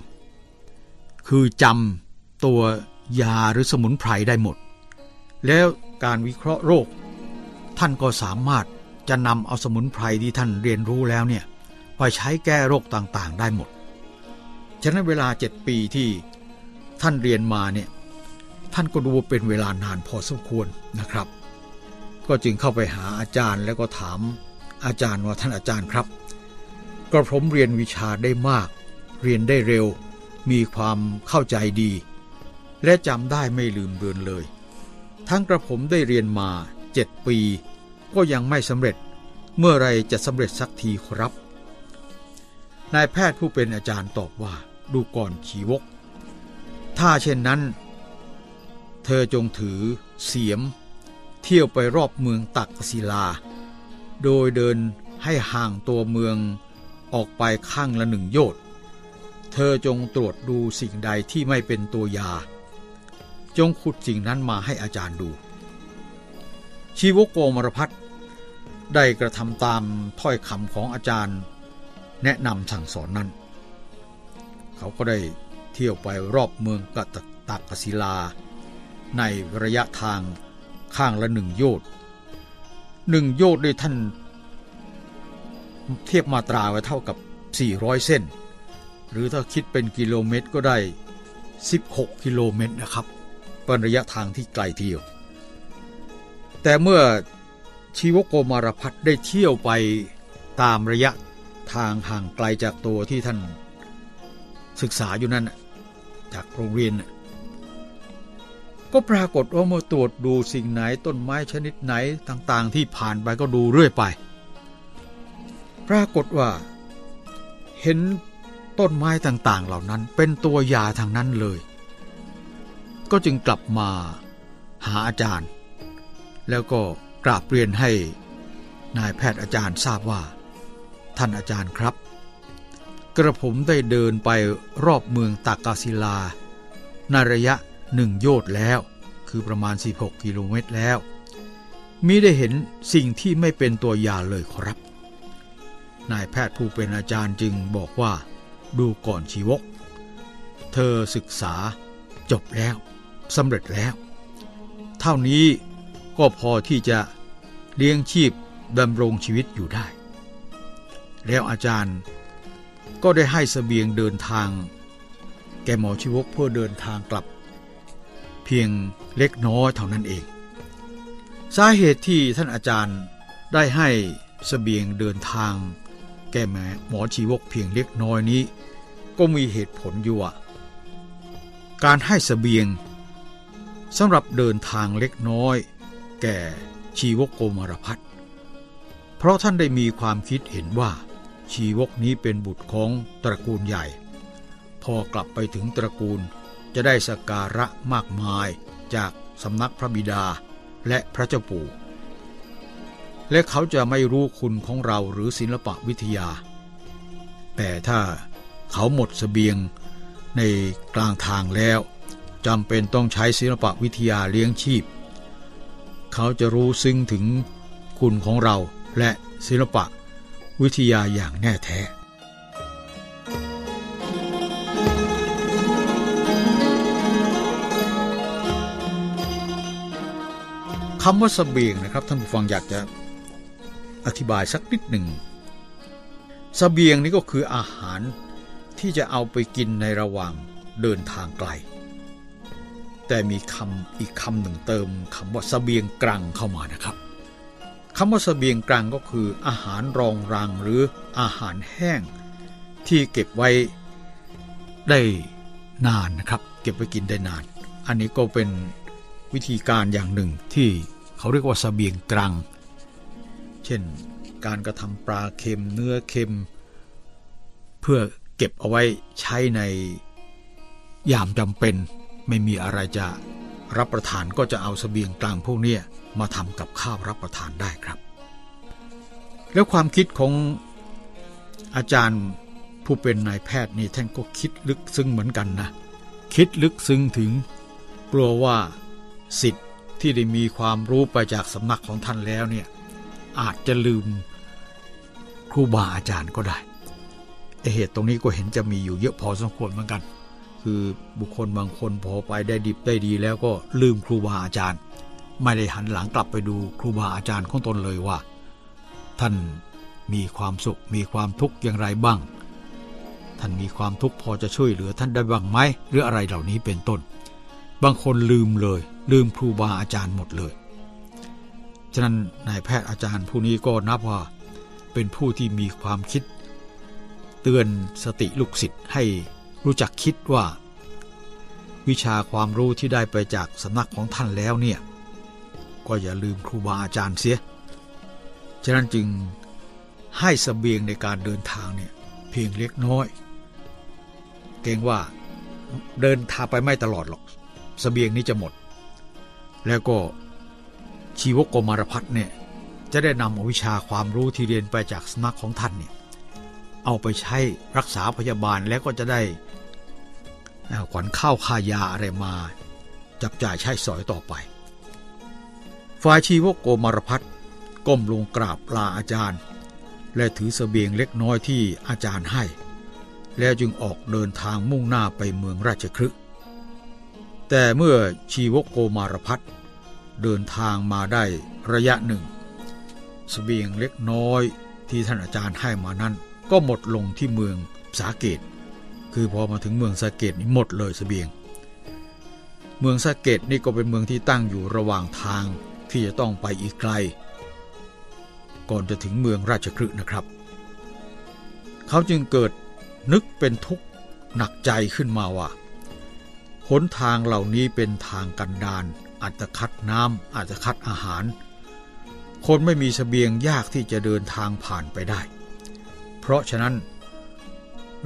คือจำตัวยาหรือสมุนไพรได้หมด แล้วการวิเคราะห์โรค ท่านก็สามารถจะนำเอาสมุนไพรที่ท่านเรียนรู้แล้วเนี่ยไปใช้แก้โรคต่างๆ ได้หมด ฉะนั้นเวลาเจ็ดปีที่ท่านเรียนมาเนี่ยท่านก็ดูเป็นเวลานานพอสมควรนะครับ ก็จึงเข้าไปหาอาจารย์แล้วก็ถามอาจารย์ว่าท่านอาจารย์ครับ กระผมเรียนวิชาได้มาก เรียนได้เร็ว มีความเข้าใจดี และจำได้ไม่ลืมเบือนเลย ทั้งกระผมได้เรียนมาเจ็ดปี ก็ยังไม่สำเร็จ เมื่อไรจะสำเร็จสักทีครับ นายแพทย์ผู้เป็นอาจารย์ตอบว่า ดูก่อนชีวก ถ้าเช่นนั้น เธอจงถือ เสียม เที่ยวไปรอบเมืองตักศิลา โดยเดินให้ห่างตัวเมือง ออกไปข้างละหนึ่งโยชน์เธอจงตรวจดูสิ่งใดที่ไม่เป็นตัวยา จงขุดสิ่งนั้นมาให้อาจารย์ดู ชีวโกมรพัฒได้กระทำตามถ้อยคำของอาจารย์ แนะนำสั่งสอนนั้น เขาก็ได้เที่ยวไปรอบเมืองกัตตากศิลา ในระยะทางข้างละหนึ่งโยชน์หนึ่งโยชน์ได้ท่าน เทียบมาตราไว้เท่ากับ 400 เส้น หรือถ้าคิดเป็นกิโลเมตรก็ได้ 16 กิโลเมตรนะครับ เป็นระยะทางที่ไกลทีเดียว แต่เมื่อชีวโกมารพัฒได้เที่ยวไปตามระยะทางห่างไกลจากตัวที่ท่านศึกษาอยู่นั่นจากโรงเรียน ก็ปรากฏว่าเมื่อตรวจดูสิ่งไหนต้นไม้ชนิดไหนต่างๆ ที่ผ่านไปก็ดูเรื่อยไปป รากฏว่า เห็นต้นไม้ต่างๆ เหล่านั้นเป็นตัวยาทางนั้นเลย ก็จึงกลับมาหาอาจารย์ แล้วก็กราบเรียนให้นายแพทย์อาจารย์ทราบว่า ท่านอาจารย์ครับ กระผมได้เดินไปรอบเมืองตากาศิลาในระยะหนึ่งโยชน์แล้ว คือประมาณ 16 กิโลเมตรแล้วมิได้เห็นสิ่งที่ไม่เป็นตัวยาเลยครับ นายแพทย์ผู้เป็นอาจารย์จึงบอกว่า ดูก่อนชีวก เธอศึกษาจบแล้วสำเร็จแล้ว เท่านี้ก็พอที่จะเลี้ยงชีพดำรงชีวิตอยู่ได้ แล้วอาจารย์ก็ได้ให้สเสบียงเดินทาง แกหมอชีวกเพื่อเดินทางกลับ เพียงเล็กน้อยเท่านั้นเอง สาเหตุที่ท่านอาจารย์ได้ให้สเสบียงเดินทาง แก่แม่หมอชีวกเพียงเล็กน้อยนี้ ก็มีเหตุผลอยู่ว่าการให้สเสบียงสำหรับเดินทางเล็กน้อย แก่ชีวกโกมารพัฒเพราะท่านได้มีความคิดเห็นว่า ชีวกนี้เป็นบุตรของตระกูลใหญ่ พอกลับไปถึงตระกูลจะได้สการะมากมายจากสำนักพระบิดาและพระเจ้าปู่ และเขาจะไม่รู้คุณของเราหรือศิลปะวิทยา แต่ถ้าเขาหมดสเสบียงในกลางทางแล้วจำเป็นต้องใช้ศิลปะวิทยาเลี้ยงชีพ เขาจะรู้ซึ้งถึงคุณของเราและศิลปะวิทยาอย่างแน่แท้คำว่าสเสบียงนะครับท่านผู้ฟังอยากจะ อธิบายสักนิดหนึ่งสเสบียงนี้ก็คืออาหารที่จะเอาไปกินในระหว่างเดินทางไกล แต่มีคำอีกคำหนึ่งเติมคำว่าสเสบียงกลางเข้ามานะครับคำว่าสเสบียงกลางก็คืออาหารรองรังหรืออาหารแห้ง ที่เก็บไว้ได้นานนะครับ เก็บไว้กินได้นาน อันนี้ก็เป็นวิธีการอย่างหนึ่งที่เขาเรียกว่าสเสบียงกลาง เช่น การกระทำปลาเค็มเนื้อเค็ม เพื่อเก็บเอาไว้ใช้ในยามจำเป็น ไม่มีอะไรจะรับประทานก็จะเอาสเสบียงกลางพวกนี้มาทำกับข้าวรับประทานได้ครับ แล้วความคิดของอาจารย์ผู้เป็นนายแพทย์นี่ท่านก็คิดลึกซึ้งเหมือนกันนะ คิดลึกซึ้งถึงกลัวว่าสิทธิ์ที่ได้มีความรู้ไปจากสำนักของท่านแล้วเนี่ย อาจจะลืมครูบาอาจารย์ก็ได้เหตุตรงนี้ก็เห็นจะมีอยู่เยอะพอสมควรเหมือนกัน คือบุคคลบางคนพอไปได้ดิบได้ดีแล้วก็ลืมครูบาอาจารย์ ไม่ได้หันหลังกลับไปดูครูบาอาจารย์ของตนเลยว่า ท่านมีความสุขมีความทุกข์อย่างไรบ้าง ท่านมีความทุกข์พอจะช่วยเหลือท่านได้บ้างไหมหรืออะไรเหล่านี้เป็นต้น บางคนลืมเลย ลืมครูบาอาจารย์หมดเลย ฉะนั้นนายแพทย์อาจารย์ผู้นี้ก็นับว่า เป็นผู้ที่มีความคิด เตือนสติลูกศิษย์ให้รู้จักคิดว่า วิชาความรู้ที่ได้ไปจากสำนักของท่านแล้วเนี่ย ก็อย่าลืมครูบาอาจารย์เสีย ฉะนั้นจึงให้สเสบียงในการเดินทางเนี่ยเพียงเล็กน้อย เกรงว่าเดินทางไปไม่ตลอดหรอกสเสบียงนี้จะหมด แล้วก็ ชีวกกมารพัฒเนี่ยจะได้นำวิชาความรู้ที่เรียนไปจากสนักของท่านเนี่ยเอาไปใช้รักษาพยาบาลแล้วก็จะได้ขวัญข้าวค่ายาอะไรมา จับจ่ายใช้สอยต่อไปฝ่ายชีวโกมารพัฒก้มลงกราบลาอาจารย์ และถือสเสบียงเล็กน้อยที่อาจารย์ให้ แล้วจึงออกเดินทางมุ่งหน้าไปเมืองราชครึกแต่เมื่อชีวโกมารพัฒ เดินทางมาได้ระยะหนึ่งสเสบียงเล็กน้อยที่ท่านอาจารย์ให้มานั้น ก็หมดลงที่เมืองสาเกต คือพอมาถึงเมืองสาเกตนี่หมดเลยสเสบียง เมืองสาเกตนี่ก็เป็นเมืองที่ตั้งอยู่ระหว่างทางที่จะต้องไปอีกไกล ก่อนจะถึงเมืองราชคฤห์นะครับ เขาจึงเกิดนึกเป็นทุกข์หนักใจขึ้นมาว่าหนทางเหล่านี้เป็นทางกันดาน อาจจะคัดน้ำอาจจะคัดอาหาร คนไม่มีสเสบียงยากที่จะเดินทางผ่านไปได้ เพราะฉะนั้น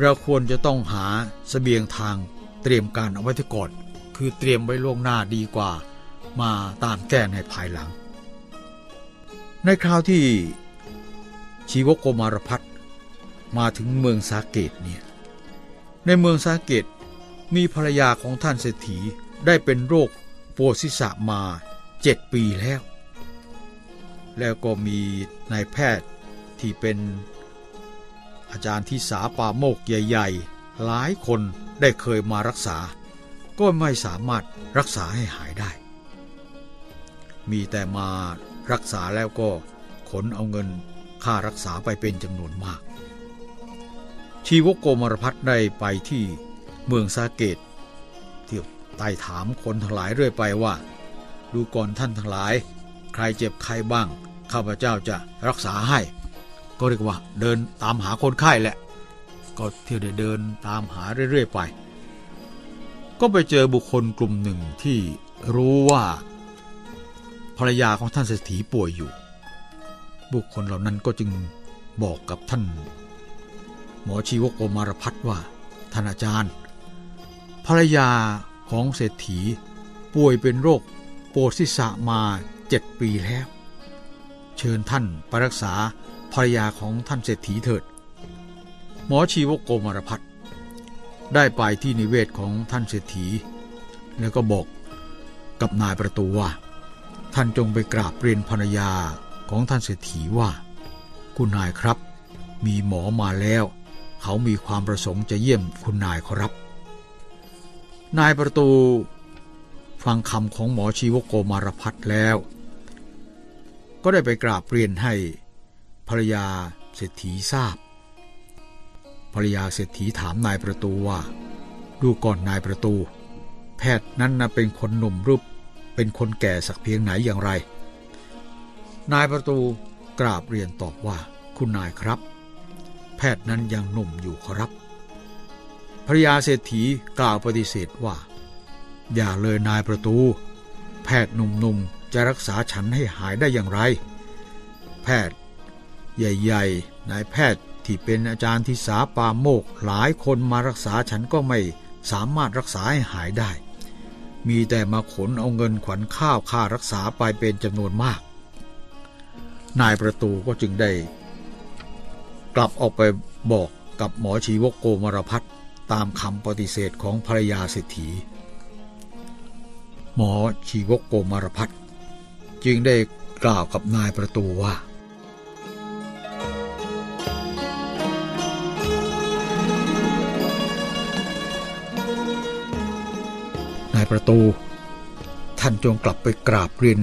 เราควรจะต้องหาสเสบียงทางเตรียมการเอาไว้ก่อน คือเตรียมไว้ล่วงหน้าดีกว่า มาตามแก้ในภายหลัง ในคราวที่ชีวโกมารพัฒมาถึงเมืองสาเกตเนี่ย ในเมืองสาเกตมีภรรยาของท่านเศรษฐีได้เป็นโรค ปวดศีรษะมาเจ็ดปีแล้ว แล้วก็มีนายแพทย์ที่เป็นอาจารย์ที่สาปาโมกใหญ่ ๆ หลายคนได้เคยมารักษา ก็ไม่สามารถรักษาให้หายได้ มีแต่มารักษาแล้วก็ขนเอาเงินค่ารักษาไปเป็นจำนวนมาก ชีวโกมารพัฒได้ไปที่เมืองสาเกต ไต่ถามคนทั้งหลายเรื่อยไปว่า ดูก่อนท่านทั้งหลาย ใครเจ็บใครบ้าง ข้าพเจ้าจะรักษาให้ ก็เรียกว่า เดินตามหาคนไข้แหละ ก็เที่ยวเดินตามหาเรื่อยๆไป ก็ไปเจอบุคคลกลุ่มหนึ่งที่รู้ว่า ภรรยาของท่านเศรษฐีป่วยอยู่ บุคคลเหล่านั้นก็จึงบอกกับท่าน หมอชีวโกมารพัฒว่าท่านอาจารย์ ภรรยา ของเศรษฐี ป่วยเป็นโรคโปวดศีรษะมาเจ็ดปีแล้ว เชิญท่านไปรักษาภรรยาของท่านเศรษฐีเถิด หมอชีวกโกมารพัฒได้ไปที่นิเวศของท่านเศรษฐี แล้วก็บอกกับนายประตูว่า ท่านจงไปกราบเรียนภรรยาของท่านเศรษฐีว่า คุณนายครับ มีหมอมาแล้ว เขามีความประสงค์จะเยี่ยมคุณนายขอรับ นายประตูฟังคำของหมอชีวโกมารพัฒแล้ว ก็ได้ไปกราบเรียนให้ภรรยาเศรษฐีทราบ ภรรยาเศรษฐีถามนายประตูว่า ดูก่อนนายประตู แพทย์นั้นนะเป็นคนหนุ่มรูปเป็นคนแก่สักเพียงไหนอย่างไร นายประตูกราบเรียนตอบว่าคุณนายครับ แพทย์นั้นยังหนุ่มอยู่ครับ ภรยาเศรษฐีกล่าวปฏิเสธว่า อย่าเลยนายประตู แพทย์หนุ่มๆจะรักษาฉันให้หายได้อย่างไร แพทย์ใหญ่ๆนายแพทย์ที่เป็นอาจารย์ที่สาปาโมกหลายคนมารักษาฉันก็ไม่สามารถรักษาให้หายได้ มีแต่มาขนเอาเงินขวัญข้าวค่ารักษาไปเป็นจำนวนมาก นายประตูก็จึงได้ กลับออกไปบอกกับหมอชีวกโกมารพัฒ ตามคำปฏิเสธของภรยาเศรษฐี หมอชีวกโกมารพัฒจึงได้กล่าวกับนายประตูว่า นายประตู ท่านจงกลับไปกราบเรียน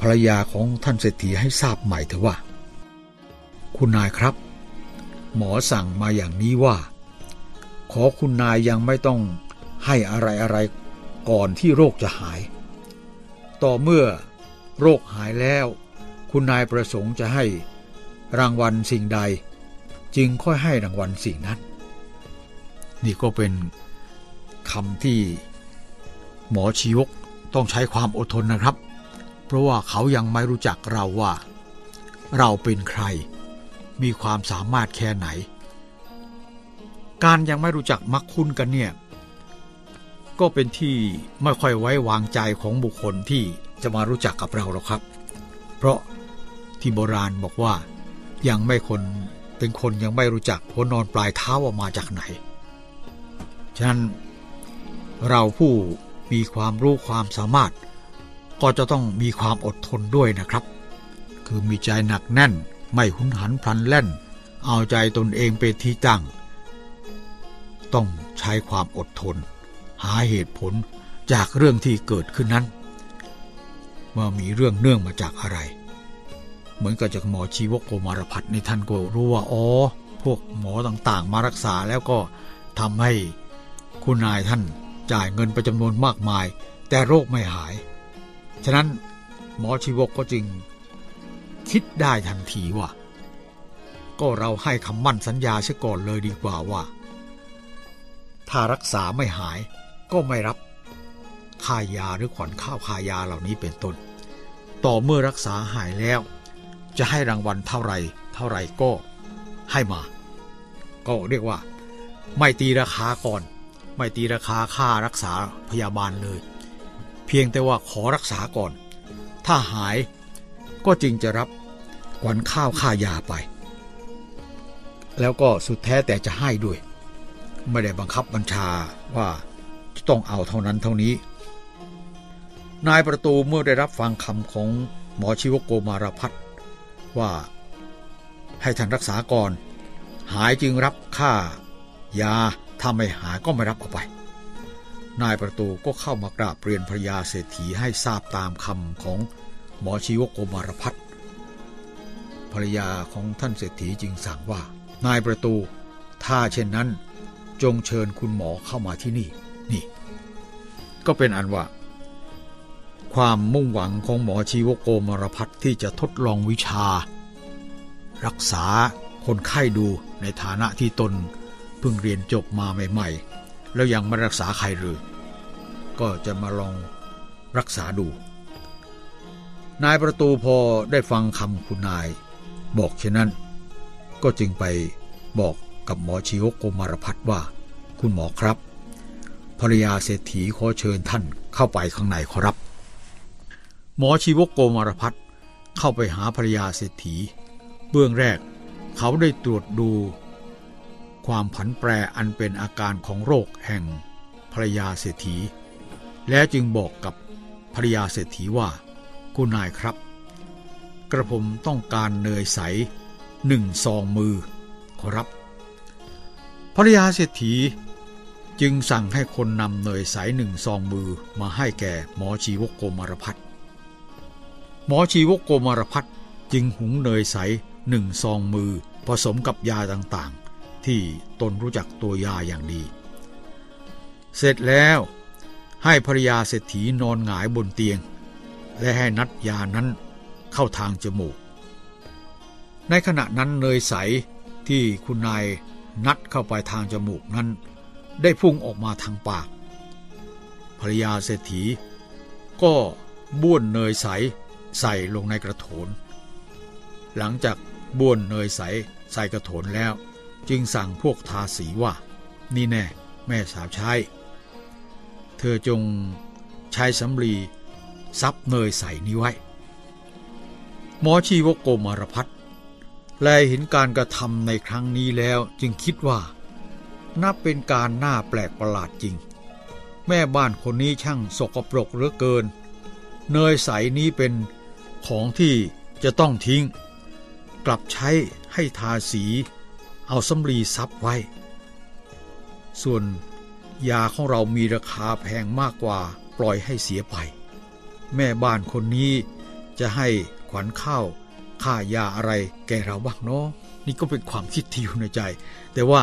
ภรรยาของท่านเศรษฐีให้ทราบใหม่เถอะว่า คุณนายครับ หมอสั่งมาอย่างนี้ว่า ขอคุณนายยังไม่ต้องให้อะไรอะไรก่อนที่โรคจะหาย ต่อเมื่อโรคหายแล้ว คุณนายประสงค์จะให้รางวัลสิ่งใด จึงค่อยให้รางวัลสิ่งนั้น นี่ก็เป็นคำที่หมอชีวกต้องใช้ความอดทนนะครับ เพราะว่าเขายังไม่รู้จักเราว่า เราเป็นใคร มีความสามารถแค่ไหน การยังไม่รู้จักมักคุ้นกันเนี่ย ก็เป็นที่ไม่ค่อยไว้วางใจของบุคคลที่จะมารู้จักกับเราหรอกครับ เพราะที่โบราณบอกว่ายังไม่คนเป็นคนยังไม่รู้จักหัวนอนปลายเท้าว่ามาจากไหน ฉะนั้นเราผู้มีความรู้ความสามารถ ก็จะต้องมีความอดทนด้วยนะครับ คือมีใจหนักแน่น ไม่หุนหันพลันแล่น เอาใจตนเองเป็นที่ตั้ง ต้องใช้ความอดทน หาเหตุผลจากเรื่องที่เกิดขึ้นนั้น ว่ามีเรื่องเนื่องมาจากอะไร เหมือนกับจากหมอชีวกโกมารพัฒในท่านก็รู้ว่าอ๋อพวกหมอต่างๆ มารักษาแล้วก็ทำให้คุณนายท่านจ่ายเงินไปจำนวนมากมาย แต่โรคไม่หาย ฉะนั้นหมอชีวกก็จึงคิดได้ทันทีว่า ก็เราให้คำมั่นสัญญาเสียก่อนเลยดีกว่าว่า ถ้ารักษาไม่หายก็ไม่รับค่ายาหรือขวัญข้าวค่ายาเหล่านี้เป็นต้น ต่อเมื่อรักษาหายแล้ว จะให้รางวัลเท่าไรเท่าไรก็ให้มา ก็เรียกว่า ไม่ตีราคาก่อน ไม่ตีราคาค่ารักษาพยาบาลเลย เพียงแต่ว่าขอรักษาก่อน ถ้าหายก็จึงจะรับขวัญข้าวค่ายาไป แล้วก็สุดแท้แต่จะให้ด้วย ไม่ได้บังคับบัญชาว่าจะต้องเอาเท่านั้นเท่านี้ นายประตูเมื่อได้รับฟังคำของหมอชีวโกมารพัฒว่าให้ท่านรักษาก่อน หายจึงรับค่ายาถ้าไม่หายก็ไม่รับเอาไป นายประตูก็เข้ามากราบเรียนภรยาเศรษฐีให้ทราบตามคำของหมอชีวโกมารพัฒภรยาของท่านเศรษฐีจึงสั่งว่า นายประตู ถ้าเช่นนั้น จงเชิญคุณหมอเข้ามาที่นี่ นี่ ก็เป็นอันว่า ความมุ่งหวังของหมอชีวโกมารพัฒที่จะทดลองวิชา รักษาคนไข้ดูในฐานะที่ตนเพิ่งเรียนจบมาใหม่ ๆ แล้วยังไม่รักษาใครเลยก็จะมาลองรักษาดู นายประตูพอได้ฟังคำคุณนาย บอกเช่นนั้น ก็จึงไปบอก กับหมอชีวกโกมารพัฒว่า คุณหมอครับ ภรรยาเศรษฐีขอเชิญท่านเข้าไปข้างในขอรับ หมอชีวกโกมารพัฒเข้าไปหาภรรยาเศรษฐี เบื้องแรกเขาได้ตรวจดู ความผันแปรอันเป็นอาการของโรคแห่งภรรยาเศรษฐี และจึงบอกกับภรรยาเศรษฐีว่า คุณนายครับ กระผมต้องการเนยใสหนึ่งซองมือขอรับ ภรยาเศรษฐีจึงสั่งให้คนนำเนยใสหนึ่งซองมือมาให้แก่หมอชีวกโกมารพัฒหมอชีวกโกมารพัฒจึงหุงเนยใสหนึ่งซองมือผสมกับยาต่างๆ ที่ตนรู้จักตัวยาอย่างดี เสร็จแล้วให้ภรยาเศรษฐีนอนหงายบนเตียง และให้นัดยานั้นเข้าทางจมูก ในขณะนั้นเนยใสที่คุณนาย นัดเข้าไปทางจมูกนั้น ได้พุ่งออกมาทางปาก ภรยาเศรษฐี ก็บ้วนเนยใสใส่ลงในกระโถน หลังจากบ้วนเนยใสใส่กระโถนแล้ว จึงสั่งพวกทาสีว่า นี่แน่ แม่สาวใช้ เธอจงใช้สำลีซับเนยใส่นี้ไว้ หมอชีวโกมารพัฒ แลเห็นการกระทำในครั้งนี้แล้วจึงคิดว่า นับเป็นการน่าแปลกประหลาดจริง แม่บ้านคนนี้ช่างสกปรกเหลือเกิน เนยใสนี้เป็นของที่จะต้องทิ้ง กลับใช้ให้ทาสี เอาสำลีซับไว้ ส่วนยาของเรามีราคาแพงมากกว่าปล่อยให้เสียไป แม่บ้านคนนี้จะให้ขวัญข้าว ค่ายาอะไรแกเราบ้างเนาะนี่ก็เป็นความคิดที่อยู่ในใจ แต่ว่า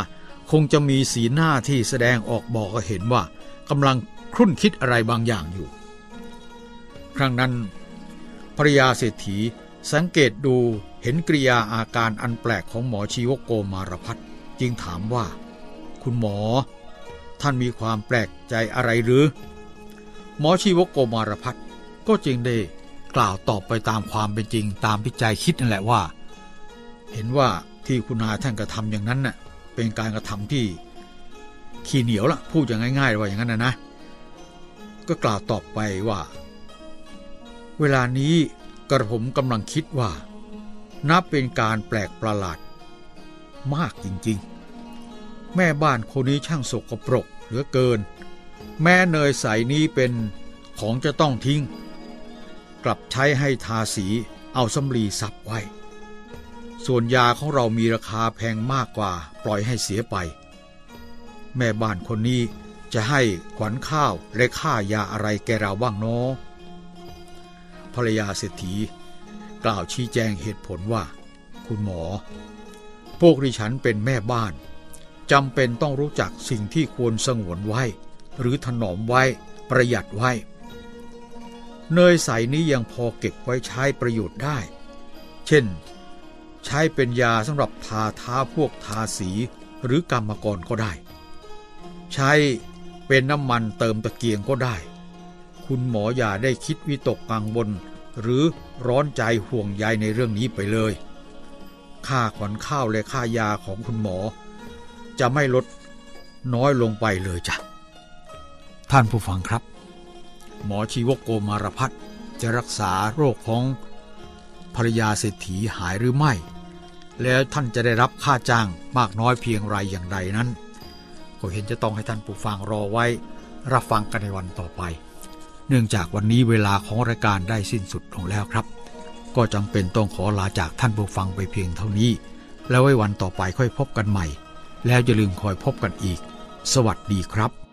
คงจะมีสีหน้าที่แสดงออกบอกก็เห็นว่ากำลังครุ่นคิดอะไรบางอย่างอยู่ ครั้งนั้นภรยาเศรษฐีสังเกตดูเห็นกริยาอาการอันแปลกของหมอชีวโกมารพัฒจึงถามว่า คุณหมอ ท่านมีความแปลกใจอะไรหรือ หมอชีวโกมารพัฒก็จึงได้ กล่าวตอบไปตามความเป็นจริงตามพิจัยคิดนั่นแหละว่า เห็นว่าที่คุณนายท่านกระทำอย่างนั้นน่ะเป็นการกระทำที่ขี้เหนียวละพูดอย่างง่าย ๆ ว่าอย่างนั้นนะนะ ก็กล่าวตอบไปว่า เวลานี้กระผมกำลังคิดว่า นับเป็นการแปลกประหลาด มากจริงๆ แม่บ้านคนนี้ช่างสกปรกเหลือเกิน แม่เนยใสนี้เป็นของจะต้องทิ้ง กลับใช้ให้ทาสีเอาสำลีซับไว้ ส่วนยาของเรามีราคาแพงมากกว่าปล่อยให้เสียไป แม่บ้านคนนี้จะให้ขวัญข้าวและค่ายาอะไรแกเราบ้างเนาะภรรยาเศรษฐีกล่าวชี้แจงเหตุผลว่า คุณหมอ พวกดิฉันเป็นแม่บ้านจำเป็นต้องรู้จักสิ่งที่ควรสงวนไว้ หรือถนอมไว้ประหยัดไว้ เนยใสนี้ยังพอเก็บไว้ใช้ประโยชน์ได้ เช่น ใช้เป็นยาสำหรับทาท้าพวกทาสีหรือกรรมกรก็ได้ ใช้เป็นน้ำมันเติมตะเกียงก็ได้ คุณหมออย่าได้คิดวิตกกังวลหรือร้อนใจห่วงใยในเรื่องนี้ไปเลย ค่าขวัญข้าวและค่ายาของคุณหมอ จะไม่ลดน้อยลงไปเลยจ้ะ ท่านผู้ฟังครับ หมอชีวกโกมารพัฒน์จะรักษาโรคของภรยาเศรษฐีหายหรือไม่ แล้วท่านจะได้รับค่าจ้างมากน้อยเพียงไรอย่างใดนั้น ก็เห็นจะต้องให้ท่านผู้ฟังรอไว้ รับฟังกันในวันต่อไป เนื่องจากวันนี้เวลาของรายการได้สิ้นสุดลงแล้วครับ ก็จำเป็นต้องขอลาจากท่านผู้ฟังไปเพียงเท่านี้ แล้วไว้วันต่อไปค่อยพบกันใหม่ แล้วอย่าลืมคอยพบกันอีก สวัสดีครับ